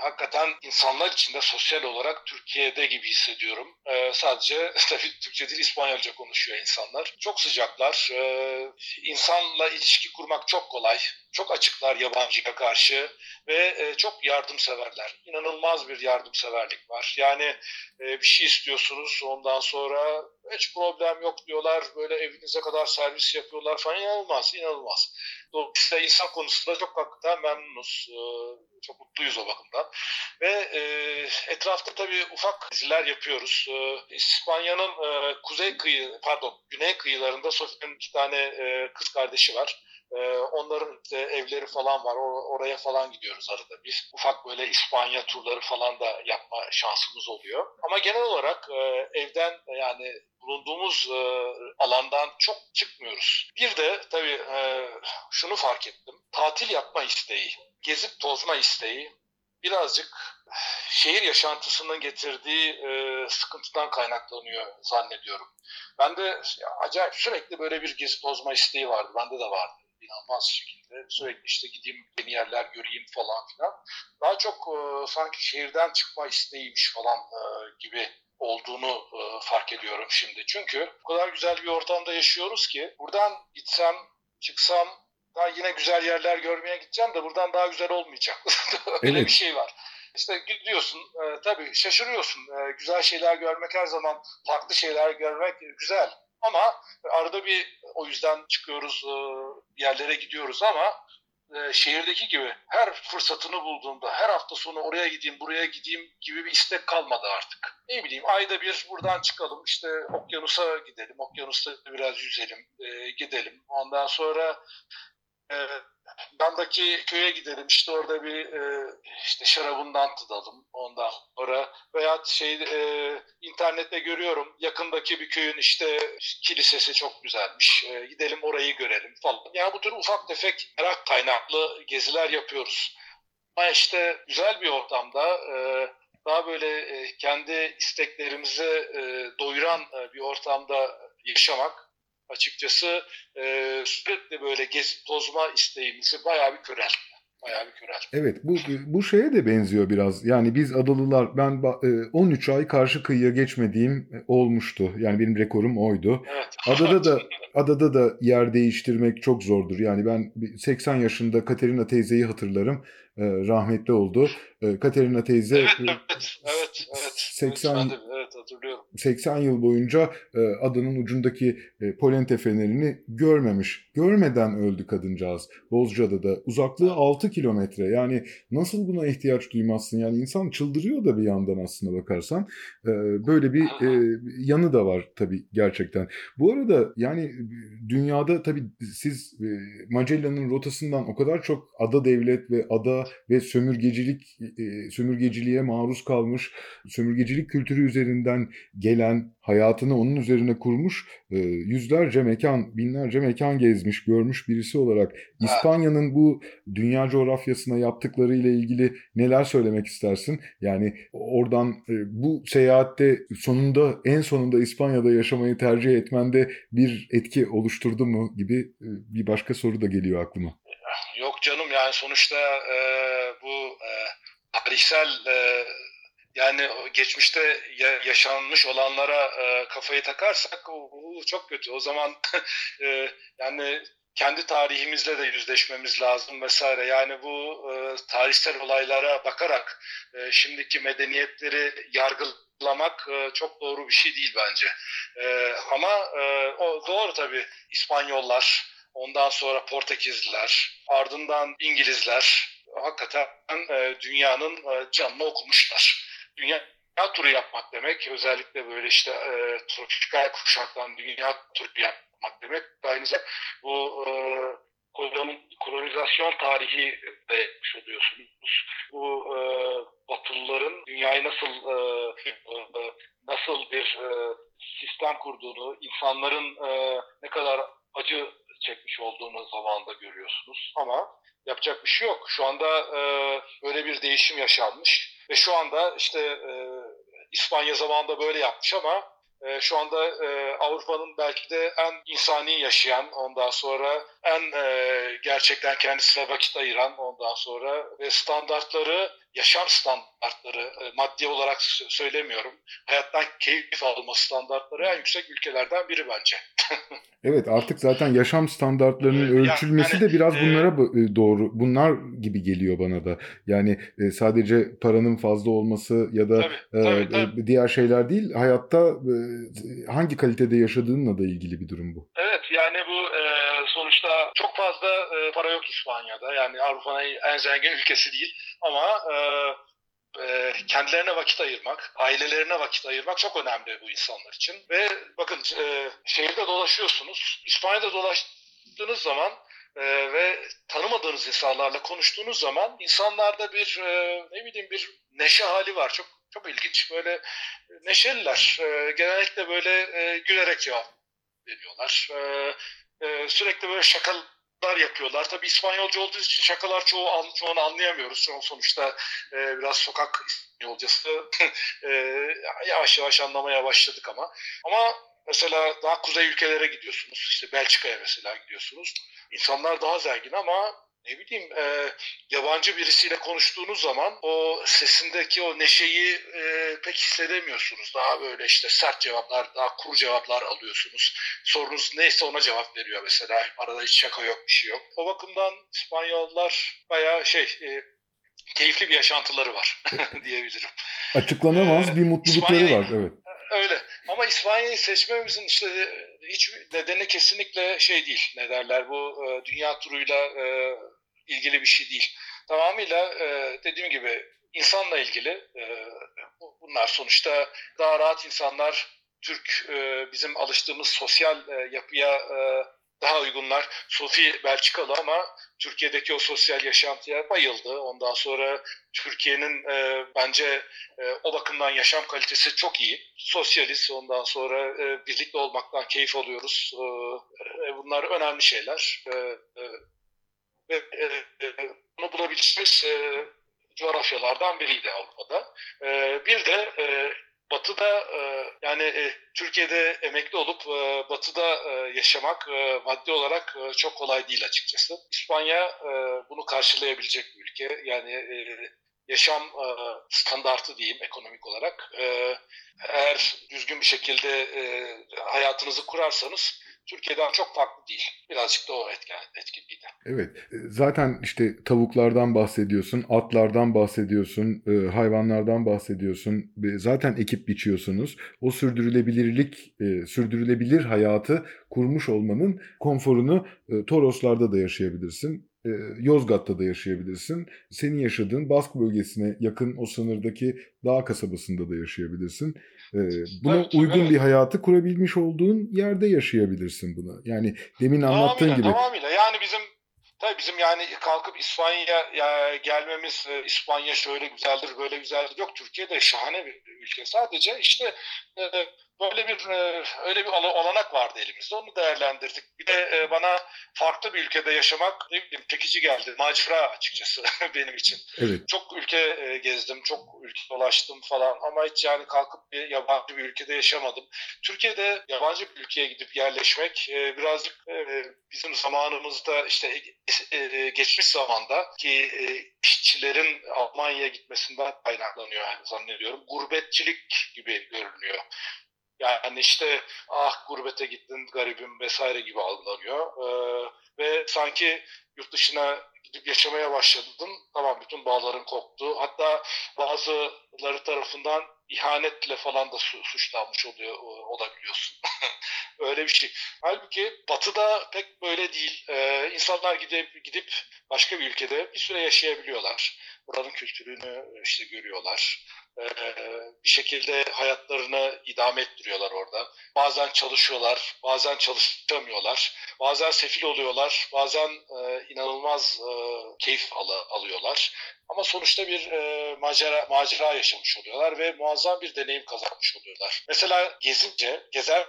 hakikaten insanlar içinde sosyal olarak Türkiye'de gibi hissediyorum. Ee, sadece tabii Türkçe değil İspanyolca konuşuyor insanlar. Çok sıcaklar. Ee, insanla ilişki kurmak çok kolay. Çok açıklar yabancıya karşı ve e, çok yardımseverler. İnanılmaz bir yardımseverlik var. Yani e, bir şey istiyorsunuz ondan sonra hiç problem yok diyorlar. Böyle evinize kadar servis yapıyorlar falan. İnanılmaz, inanılmaz. Dolayısıyla insan konusunda çok hakikaten memnunuz. E, çok mutluyuz o bakımdan. Ve e, etrafta tabii ufak diziler yapıyoruz. E, İspanya'nın e, kuzey kıyı, pardon güney kıyılarında Sofia'nın iki tane e, kız kardeşi var. Ee, onların işte evleri falan var. oraya falan gidiyoruz arada bir. Ufak böyle İspanya turları falan da yapma şansımız oluyor. Ama genel olarak e, evden yani bulunduğumuz e, alandan çok çıkmıyoruz. Bir de tabii e, şunu fark ettim. Tatil yapma isteği, gezip tozma isteği birazcık şehir yaşantısının getirdiği sıkıntıdan kaynaklanıyor zannediyorum. Ben de acayip sürekli böyle bir gezi tozma isteği vardı. Bende de vardı inanılmaz şekilde sürekli işte gideyim yeni yerler göreyim falan filan. Daha çok e, sanki şehirden çıkma isteğiymiş falan e, gibi olduğunu e, fark ediyorum şimdi. Çünkü o kadar güzel bir ortamda yaşıyoruz ki buradan gitsem, çıksam daha yine güzel yerler görmeye gideceğim de buradan daha güzel olmayacak. Öyle evet. bir şey var. İşte gidiyorsun e, tabii şaşırıyorsun. E, güzel şeyler görmek her zaman farklı şeyler görmek güzel. Ama arada bir o yüzden çıkıyoruz e, yerlere gidiyoruz ama e, şehirdeki gibi her fırsatını bulduğumda her hafta sonu oraya gideyim buraya gideyim gibi bir istek kalmadı artık. Ne bileyim ayda bir buradan çıkalım işte okyanusa gidelim okyanusta biraz yüzelim e, gidelim ondan sonra Yandaki köye gidelim işte orada bir e, işte şarabından tadalım ondan sonra veya şey e, internette görüyorum yakındaki bir köyün işte kilisesi çok güzelmiş e, gidelim orayı görelim falan. Yani bu tür ufak tefek merak kaynaklı geziler yapıyoruz. Ama işte güzel bir ortamda e, daha böyle e, kendi isteklerimizi e, doyuran e, bir ortamda yaşamak açıkçası e, sürekli böyle gezip tozma isteğimizi bayağı bir köreltti. Bayağı bir köreltti. Evet bu bu şeye de benziyor biraz. Yani biz adalılar ben 13 ay karşı kıyıya geçmediğim olmuştu. Yani benim rekorum oydu. Evet. Adada da adada da yer değiştirmek çok zordur. Yani ben 80 yaşında Katerina teyzeyi hatırlarım. Rahmetli oldu. Katerina teyze evet, evet, evet. 80 evet, evet hatırlıyorum. 80 yıl boyunca e, adanın ucundaki e, Polente fenerini görmemiş. Görmeden öldü kadıncağız Bozcaada'da. Uzaklığı 6 kilometre. Yani nasıl buna ihtiyaç duymazsın? Yani insan çıldırıyor da bir yandan aslında bakarsan. E, böyle bir e, yanı da var tabii gerçekten. Bu arada yani dünyada tabii siz e, Magellan'ın rotasından o kadar çok ada devlet ve ada ve sömürgecilik e, sömürgeciliğe maruz kalmış, sömürgecilik kültürü üzerinden gelen, hayatını onun üzerine kurmuş e, yüzlerce mekan, binlerce mekan gezmiş, görmüş birisi olarak İspanya'nın bu dünya coğrafyasına yaptıkları ile ilgili neler söylemek istersin? Yani oradan e, bu seyahatte sonunda en sonunda İspanya'da yaşamayı tercih etmende bir etki oluşturdu mu gibi e, bir başka soru da geliyor aklıma. Yok canım yani sonuçta e, bu e, tarihsel e, yani geçmişte yaşanmış olanlara e, kafayı takarsak o, o çok kötü. O zaman e, yani kendi tarihimizle de yüzleşmemiz lazım vesaire. Yani bu e, tarihsel olaylara bakarak e, şimdiki medeniyetleri yargılamak e, çok doğru bir şey değil bence. E, ama e, o doğru tabii İspanyollar, ondan sonra Portekizliler, ardından İngilizler hakikaten e, dünyanın e, canını okumuşlar dünya turu yapmak demek. Özellikle böyle işte e, tropikal kuşaktan dünya turu yapmak demek. Aynı zamanda bu e, kolonizasyon tarihi de yapmış oluyorsunuz. Bu e, Batılıların dünyayı nasıl e, e, nasıl bir e, sistem kurduğunu, insanların e, ne kadar acı çekmiş olduğunu zamanda görüyorsunuz. Ama yapacak bir şey yok. Şu anda e, böyle bir değişim yaşanmış. Ve şu anda işte e, İspanya zamanında böyle yapmış ama e, şu anda e, Avrupa'nın belki de en insani yaşayan, ondan sonra en e, gerçekten kendisine vakit ayıran ondan sonra ve standartları yaşam standartları e, maddi olarak söylemiyorum. Hayattan keyif alma standartları en yüksek ülkelerden biri bence. evet artık zaten yaşam standartlarının ölçülmesi yani, de biraz e, bunlara e, doğru. Bunlar gibi geliyor bana da. Yani sadece paranın fazla olması ya da tabii, tabii, tabii. diğer şeyler değil. Hayatta hangi kalitede yaşadığınla da ilgili bir durum bu. Evet yani bu sonuçta çok fazla para yok İspanya'da. Yani Avrupa'nın en zengin ülkesi değil ama e, e, kendilerine vakit ayırmak, ailelerine vakit ayırmak çok önemli bu insanlar için. Ve bakın e, şehirde dolaşıyorsunuz. İspanya'da dolaştığınız zaman e, ve tanımadığınız insanlarla konuştuğunuz zaman insanlarda bir e, ne bileyim bir neşe hali var. Çok çok ilginç. Böyle neşeliler. E, genellikle böyle e, gülerek cevap veriyorlar. E, e, sürekli böyle şakalar yapıyorlar. Tabii İspanyolca olduğu için şakalar çoğu çoğunu anlayamıyoruz. Sonuçta e, biraz sokak İspanyolcası e, yavaş yavaş anlamaya başladık ama. Ama mesela daha kuzey ülkelere gidiyorsunuz. İşte Belçika'ya mesela gidiyorsunuz. İnsanlar daha zengin ama ne bileyim e, yabancı birisiyle konuştuğunuz zaman o sesindeki o neşeyi e, pek hissedemiyorsunuz. Daha böyle işte sert cevaplar, daha kuru cevaplar alıyorsunuz. Sorunuz neyse ona cevap veriyor mesela. Arada hiç şaka yok, bir şey yok. O bakımdan İspanyollar bayağı şey e, keyifli bir yaşantıları var diyebilirim. Açıklanamaz bir mutlulukları var, evet. Öyle. Ama İspanya'yı seçmemizin işte hiç nedeni kesinlikle şey değil. Ne derler bu e, dünya turuyla e, ilgili bir şey değil. Tamamıyla e, dediğim gibi insanla ilgili. E, bunlar sonuçta daha rahat insanlar Türk e, bizim alıştığımız sosyal e, yapıya e, daha uygunlar. Sofi Belçikalı ama Türkiye'deki o sosyal yaşantıya bayıldı. Ondan sonra Türkiye'nin e, bence e, o bakımdan yaşam kalitesi çok iyi. Sosyalist ondan sonra e, birlikte olmaktan keyif alıyoruz. E, e, bunlar önemli şeyler. E, e, e, e, bunu bulabileceğimiz e, coğrafyalardan biriydi Avrupa'da. E, bir de e, Batı'da e, yani e, Türkiye'de emekli olup e, Batı'da e, yaşamak e, maddi olarak e, çok kolay değil açıkçası. İspanya e, bunu karşılayabilecek bir ülke. Yani e, yaşam e, standartı diyeyim ekonomik olarak. E, eğer düzgün bir şekilde e, hayatınızı kurarsanız Türkiye'den çok farklı değil. Birazcık da o etken, etkiliydi. Evet. E, zaten işte tavuklardan bahsediyorsun, atlardan bahsediyorsun, e, hayvanlardan bahsediyorsun. Zaten ekip biçiyorsunuz. O sürdürülebilirlik, e, sürdürülebilir hayatı kurmuş olmanın konforunu Toroslarda da yaşayabilirsin. Yozgat'ta da yaşayabilirsin. Senin yaşadığın Bask bölgesine yakın o sınırdaki dağ kasabasında da yaşayabilirsin. Buna evet, uygun bir hayatı kurabilmiş olduğun yerde yaşayabilirsin bunu. Yani demin anlattığın tamamıyla, gibi. Tamamıyla yani bizim Tabii bizim yani kalkıp İspanya gelmemiz, İspanya şöyle güzeldir, böyle güzeldir. Yok Türkiye'de şahane bir ülke. Sadece işte böyle bir e, öyle bir olanak vardı elimizde. Onu değerlendirdik. Bir de e, bana farklı bir ülkede yaşamak ne bileyim çekici geldi. Macera açıkçası benim için. Evet. Çok ülke e, gezdim, çok ülke dolaştım falan ama hiç yani kalkıp bir yabancı bir ülkede yaşamadım. Türkiye'de yabancı bir ülkeye gidip yerleşmek birazcık bizim zamanımızda işte geçmiş zamanda ki işçilerin Almanya'ya gitmesinden kaynaklanıyor zannediyorum. Gurbetçilik gibi görünüyor. Yani işte ah gurbete gittin garibim vesaire gibi algılanıyor. Ee, ve sanki yurt dışına gidip yaşamaya başladın. Tamam bütün bağların koptu. Hatta bazıları tarafından ihanetle falan da su, suçlanmış oluyor olabiliyorsun. Öyle bir şey. Halbuki Batı'da pek böyle değil. Ee, insanlar gidip gidip başka bir ülkede bir süre yaşayabiliyorlar. Buranın kültürünü işte görüyorlar. Ee, bir şekilde hayatlarını idame ettiriyorlar orada. Bazen çalışıyorlar, bazen çalışamıyorlar. Bazen sefil oluyorlar, bazen e, inanılmaz e, keyif al alıyorlar. Ama sonuçta bir e, macera, macera yaşamış oluyorlar ve muazzam bir deneyim kazanmış oluyorlar. Mesela gezince, gezer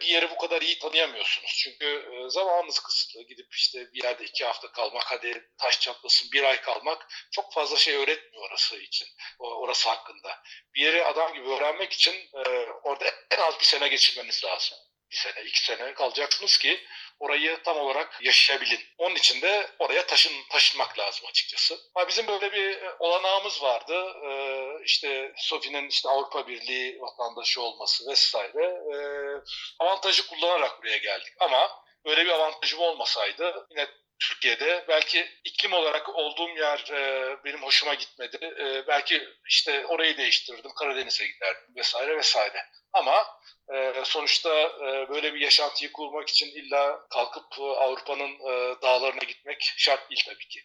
bir yeri bu kadar iyi tanıyamıyorsunuz. Çünkü e, zamanınız kısıtlı. Gidip işte bir yerde iki hafta kalmak, hadi taş çatlasın bir ay kalmak çok fazla şey öğretmiyor orası için, orası hakkında. Bir yeri adam gibi öğrenmek için e, orada en az bir sene geçirmeniz lazım. Bir sene, iki sene kalacaksınız ki orayı tam olarak yaşayabilin. Onun için de oraya taşın, taşınmak lazım açıkçası. Ama bizim böyle bir e, olanağımız vardı. Ee, işte Sofi'nin işte Avrupa Birliği vatandaşı olması vesaire. Ee, avantajı kullanarak buraya geldik. Ama böyle bir avantajım olmasaydı yine Türkiye'de belki iklim olarak olduğum yer e, benim hoşuma gitmedi. E, belki işte orayı değiştirdim, Karadeniz'e giderdim vesaire vesaire. Ama e, sonuçta e, böyle bir yaşantıyı kurmak için illa kalkıp e, Avrupa'nın e, dağlarına gitmek şart değil tabii ki.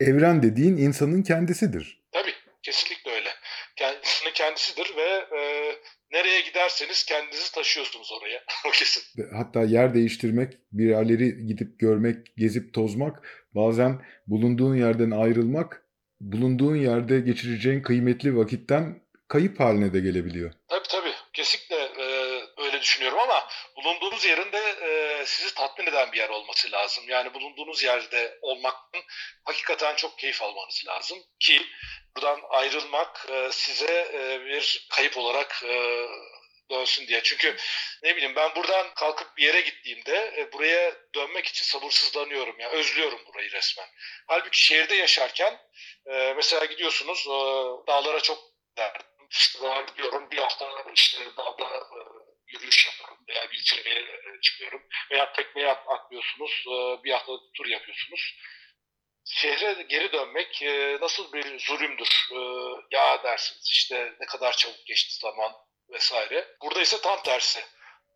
Evren dediğin insanın kendisidir. Tabii, kesinlikle öyle. Kendisinin kendisidir ve e, nereye giderseniz kendinizi taşıyorsunuz oraya. o kesin. Hatta yer değiştirmek, bir yerleri gidip görmek, gezip tozmak, bazen bulunduğun yerden ayrılmak, bulunduğun yerde geçireceğin kıymetli vakitten kayıp haline de gelebiliyor. Tabii tabii. Kesinlikle e, öyle düşünüyorum ama bulunduğunuz yerin de e, sizi tatmin eden bir yer olması lazım. Yani bulunduğunuz yerde olmaktan hakikaten çok keyif almanız lazım ki buradan ayrılmak e, size e, bir kayıp olarak e, dönsün diye. Çünkü ne bileyim ben buradan kalkıp bir yere gittiğimde e, buraya dönmek için sabırsızlanıyorum. Yani özlüyorum burayı resmen. Halbuki şehirde yaşarken e, mesela gidiyorsunuz e, dağlara çok derdim işte gidiyorum bir hafta işte dağda e, yürüyüş yapıyorum veya bir zirveye e, çıkıyorum veya tekneye atlıyorsunuz e, bir hafta tur yapıyorsunuz. Şehre geri dönmek e, nasıl bir zulümdür. Ya dersiniz işte ne kadar çabuk geçti zaman vesaire. Burada ise tam tersi.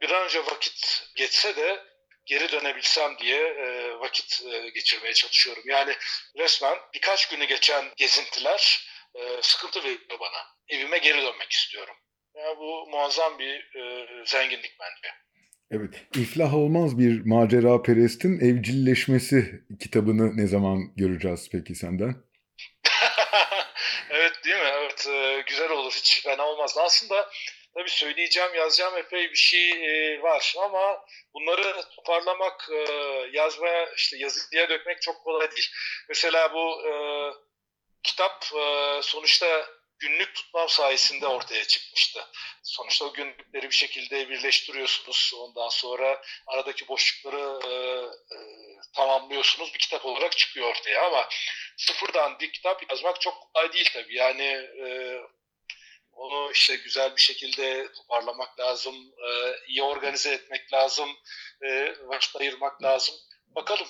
Bir an önce vakit geçse de geri dönebilsem diye vakit geçirmeye çalışıyorum. Yani resmen birkaç günü geçen gezintiler sıkıntı veriyor bana. Evime geri dönmek istiyorum. Yani bu muazzam bir e, zenginlik bence. Evet, iflah olmaz bir macera perestin evcilleşmesi kitabını ne zaman göreceğiz peki senden? evet değil mi? Evet e, güzel olur. Hiç fena olmaz. Aslında tabii söyleyeceğim, yazacağım epey bir şey e, var ama bunları toparlamak, e, yazmaya, işte yazıya dökmek çok kolay değil. Mesela bu e, kitap e, sonuçta günlük tutmam sayesinde ortaya çıkmıştı. Sonuçta o günlükleri bir şekilde birleştiriyorsunuz. Ondan sonra aradaki boşlukları e, e, tamamlıyorsunuz. Bir kitap olarak çıkıyor ortaya ama sıfırdan bir kitap yazmak çok kolay değil tabii. Yani e, onu işte güzel bir şekilde toparlamak lazım, e, iyi organize etmek lazım, e, vakit ayırmak lazım. Bakalım.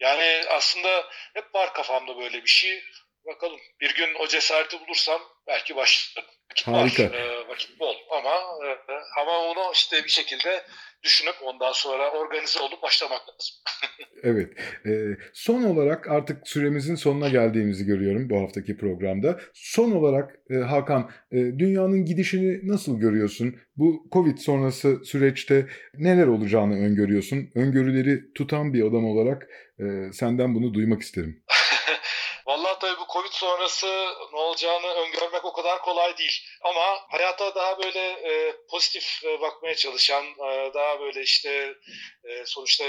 Yani aslında hep var kafamda böyle bir şey. Bakalım bir gün o cesareti bulursam belki başlarım. Vakit Harika. Var, e, vakit bol ama e, ama onu işte bir şekilde düşünüp ondan sonra organize olup başlamak lazım. Evet. E, son olarak artık süremizin sonuna geldiğimizi görüyorum bu haftaki programda. Son olarak e, Hakan, e, dünyanın gidişini nasıl görüyorsun? Bu Covid sonrası süreçte neler olacağını öngörüyorsun? Öngörüleri tutan bir adam olarak e, senden bunu duymak isterim. Tabii bu Covid sonrası ne olacağını öngörmek o kadar kolay değil. Ama hayata daha böyle e, pozitif e, bakmaya çalışan, e, daha böyle işte e, sonuçta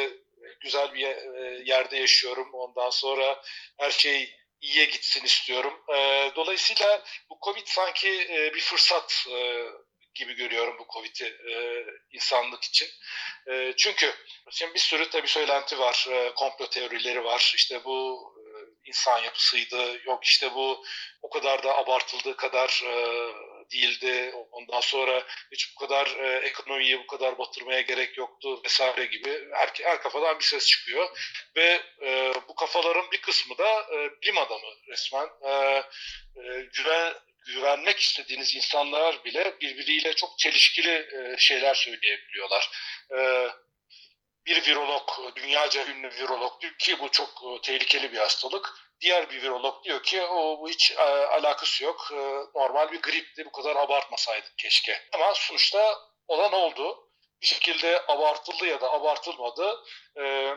güzel bir e, yerde yaşıyorum. Ondan sonra her şey iyiye gitsin istiyorum. E, dolayısıyla bu Covid sanki e, bir fırsat gibi görüyorum bu Covid'i e, insanlık için. E, çünkü şimdi bir sürü tabii söylenti var, e, komplo teorileri var. İşte bu insan yapısıydı. Yok işte bu o kadar da abartıldığı kadar e, değildi. Ondan sonra hiç bu kadar e, ekonomiyi bu kadar batırmaya gerek yoktu vesaire gibi her, her kafadan bir ses çıkıyor. Ve e, bu kafaların bir kısmı da e, bilim adamı resmen. E, e, güven güvenmek istediğiniz insanlar bile birbiriyle çok çelişkili e, şeyler söyleyebiliyorlar. E, bir virolog, dünyaca ünlü virolog diyor ki bu çok e, tehlikeli bir hastalık. Diğer bir virolog diyor ki o bu hiç e, alakası yok. E, normal bir gripti. Bu kadar abartmasaydık keşke. Ama sonuçta olan oldu. Bir şekilde abartıldı ya da abartılmadı. E,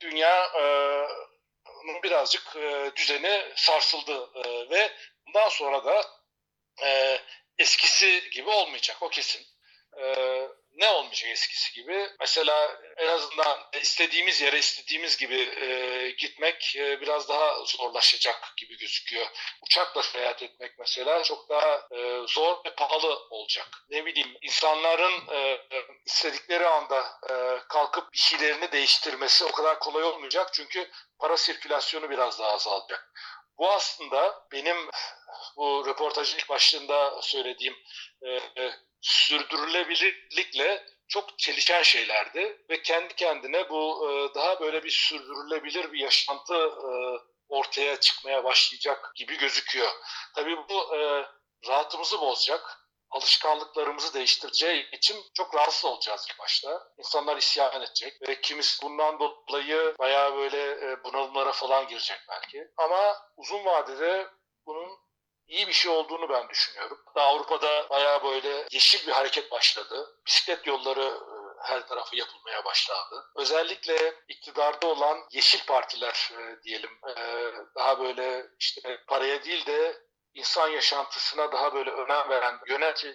dünya e, birazcık e, düzeni sarsıldı e, ve bundan sonra da e, eskisi gibi olmayacak o kesin. E, ne olmayacak eskisi gibi? Mesela en azından istediğimiz yere istediğimiz gibi e, gitmek e, biraz daha zorlaşacak gibi gözüküyor. Uçakla seyahat etmek mesela çok daha e, zor ve pahalı olacak. Ne bileyim insanların e, istedikleri anda e, kalkıp bir şeylerini değiştirmesi o kadar kolay olmayacak çünkü para sirkülasyonu biraz daha azalacak. Bu aslında benim bu röportajın ilk başlığında söylediğim e, sürdürülebilirlikle çok çelişen şeylerdi ve kendi kendine bu e, daha böyle bir sürdürülebilir bir yaşantı e, ortaya çıkmaya başlayacak gibi gözüküyor. Tabii bu e, rahatımızı bozacak, alışkanlıklarımızı değiştireceği için çok rahatsız olacağız ilk başta. İnsanlar isyan edecek ve kimisi bundan dolayı bayağı böyle bunalımlara falan girecek belki. Ama uzun vadede bunun iyi bir şey olduğunu ben düşünüyorum. Hatta Avrupa'da bayağı böyle yeşil bir hareket başladı. Bisiklet yolları e, her tarafı yapılmaya başladı. Özellikle iktidarda olan yeşil partiler e, diyelim e, daha böyle işte paraya değil de insan yaşantısına daha böyle önem veren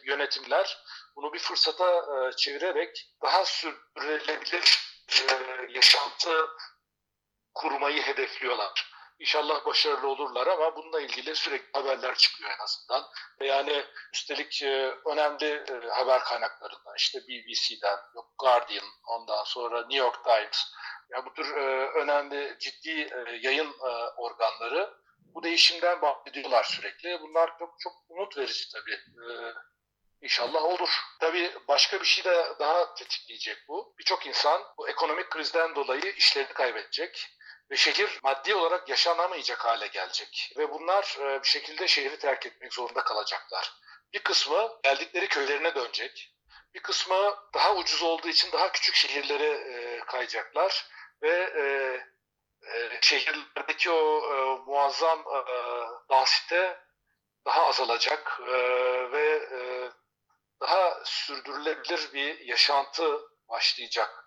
yönetimler bunu bir fırsata çevirerek daha sürdürülebilir yaşantı kurmayı hedefliyorlar. İnşallah başarılı olurlar ama bununla ilgili sürekli haberler çıkıyor en azından. Yani üstelik e, önemli e, haber kaynaklarından işte BBC'den, Guardian, ondan sonra New York Times. Yani bu tür e, önemli ciddi yayın organları bu değişimden bahsediyorlar sürekli. Bunlar çok çok umut verici tabii. İnşallah olur. Tabii başka bir şey de daha tetikleyecek bu. Birçok insan bu ekonomik krizden dolayı işlerini kaybedecek ve şehir maddi olarak yaşanamayacak hale gelecek. Ve bunlar e, bir şekilde şehri terk etmek zorunda kalacaklar. Bir kısmı geldikleri köylerine dönecek. Bir kısmı daha ucuz olduğu için daha küçük şehirlere e, kayacaklar ve e, şehirlerdeki o muazzam e, densite daha azalacak ve daha sürdürülebilir bir yaşantı başlayacak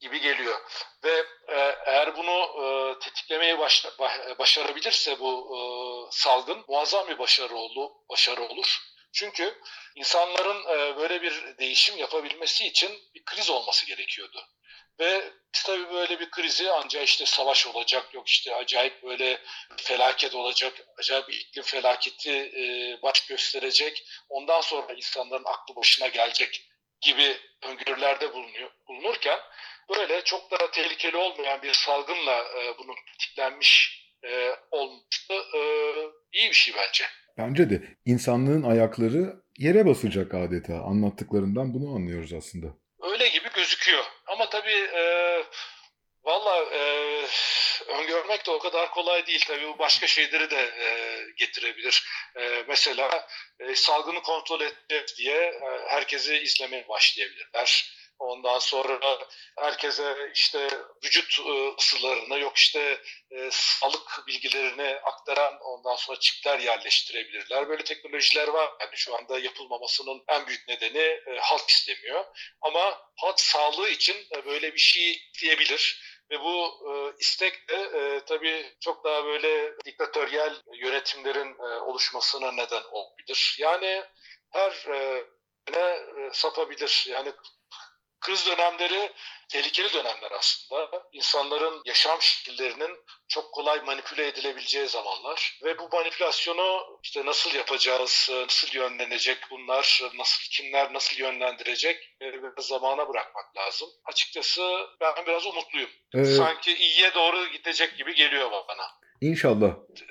gibi geliyor. Ve e, eğer bunu e, tetiklemeye başla, başarabilirse bu e, salgın muazzam bir başarı, oldu, başarı olur. Çünkü insanların e, böyle bir değişim yapabilmesi için bir kriz olması gerekiyordu. Ve tabii böyle bir krizi ancak işte savaş olacak, yok işte acayip böyle felaket olacak, acayip bir iklim felaketi e, baş gösterecek. Ondan sonra insanların aklı başına gelecek gibi öngörülerde bulunuyor, bulunurken böyle çok da tehlikeli olmayan bir salgınla e, bunun tetiklenmiş e, olması e, iyi bir şey bence. Bence de insanlığın ayakları yere basacak adeta. Anlattıklarından bunu anlıyoruz aslında. Öyle gibi gözüküyor. Ama tabii e, valla e, öngörmek de o kadar kolay değil. Tabii bu başka şeyleri de e, getirebilir. E, mesela e, salgını kontrol edeceğiz diye e, herkesi izlemeye başlayabilirler. Ondan sonra herkese işte vücut e, ısılarını yok işte e, sağlık bilgilerini aktaran ondan sonra çipler yerleştirebilirler. Böyle teknolojiler var. Yani şu anda yapılmamasının en büyük nedeni e, halk istemiyor. Ama halk sağlığı için e, böyle bir şey diyebilir. Ve bu e, istek de e, tabii çok daha böyle diktatöryel yönetimlerin e, oluşmasına neden olabilir. Yani her e, ne e, sapabilir. Yani kriz dönemleri tehlikeli dönemler aslında. İnsanların yaşam şekillerinin çok kolay manipüle edilebileceği zamanlar ve bu manipülasyonu işte nasıl yapacağız, nasıl yönlenecek bunlar, nasıl kimler nasıl yönlendirecek e, zamana bırakmak lazım. Açıkçası ben biraz umutluyum. Ee, Sanki iyiye doğru gidecek gibi geliyor bana. İnşallah.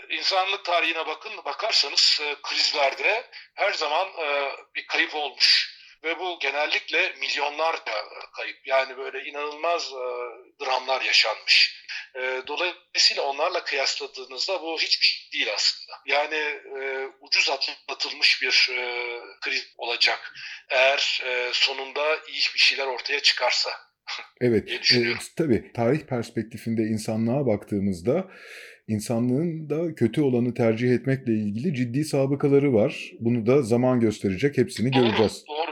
İnsanlık tarihine bakın bakarsanız e, krizlerde her zaman e, bir kayıp olmuş ve bu genellikle milyonlarca kayıp. Yani böyle inanılmaz e, dramlar yaşanmış. E, dolayısıyla onlarla kıyasladığınızda bu hiçbir şey değil aslında. Yani e, ucuz atlatılmış bir e, kriz olacak. Eğer e, sonunda iyi bir şeyler ortaya çıkarsa. Evet, e, tabii tarih perspektifinde insanlığa baktığımızda insanlığın da kötü olanı tercih etmekle ilgili ciddi sabıkaları var. Bunu da zaman gösterecek, hepsini doğru, göreceğiz. Doğru,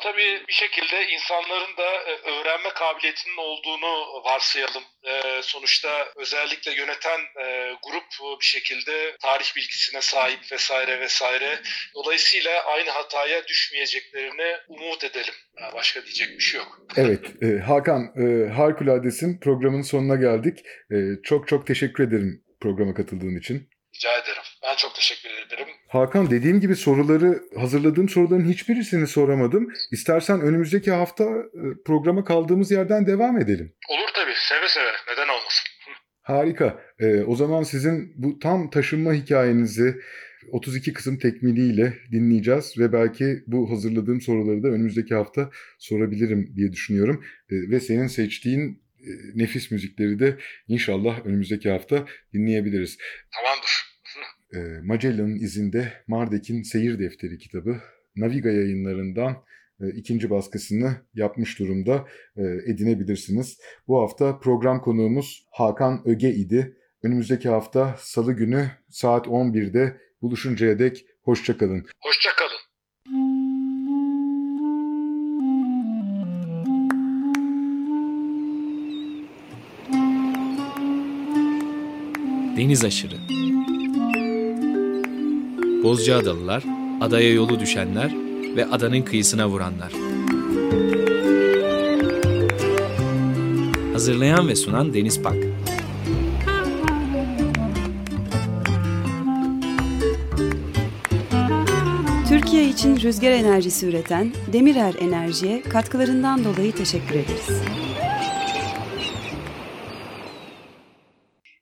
tabii bir şekilde insanların da e, öğrenme kabiliyetinin olduğunu varsayalım. E, sonuçta özellikle yöneten e, grup bir şekilde tarih bilgisine sahip vesaire vesaire. Dolayısıyla aynı hataya düşmeyeceklerini umut edelim. Başka diyecek bir şey yok. Evet Hakan harikuladesin programın sonuna geldik. Çok çok teşekkür ederim programa katıldığın için. Rica ederim. Ben çok teşekkür ederim. Hakan dediğim gibi soruları hazırladığım soruların hiçbirisini soramadım. İstersen önümüzdeki hafta e, programa kaldığımız yerden devam edelim. Olur tabii. Seve seve. Neden olmasın? Harika. Ee, o zaman sizin bu tam taşınma hikayenizi 32 kısım tekmiliyle dinleyeceğiz ve belki bu hazırladığım soruları da önümüzdeki hafta sorabilirim diye düşünüyorum. Ee, ve senin seçtiğin e, nefis müzikleri de inşallah önümüzdeki hafta dinleyebiliriz. Tamamdır. E, Magellan'ın izinde Mardek'in Seyir Defteri kitabı Naviga yayınlarından e, ikinci baskısını yapmış durumda edinebilirsiniz. Bu hafta program konuğumuz Hakan Öge idi. Önümüzdeki hafta salı günü saat 11'de buluşuncaya dek hoşçakalın. Hoşçakalın. Deniz aşırı. Bozcaadalılar, adaya yolu düşenler ve adanın kıyısına vuranlar. Hazırlayan ve sunan Deniz Pak. Türkiye için rüzgar enerjisi üreten Demirer Enerji'ye katkılarından dolayı teşekkür ederiz.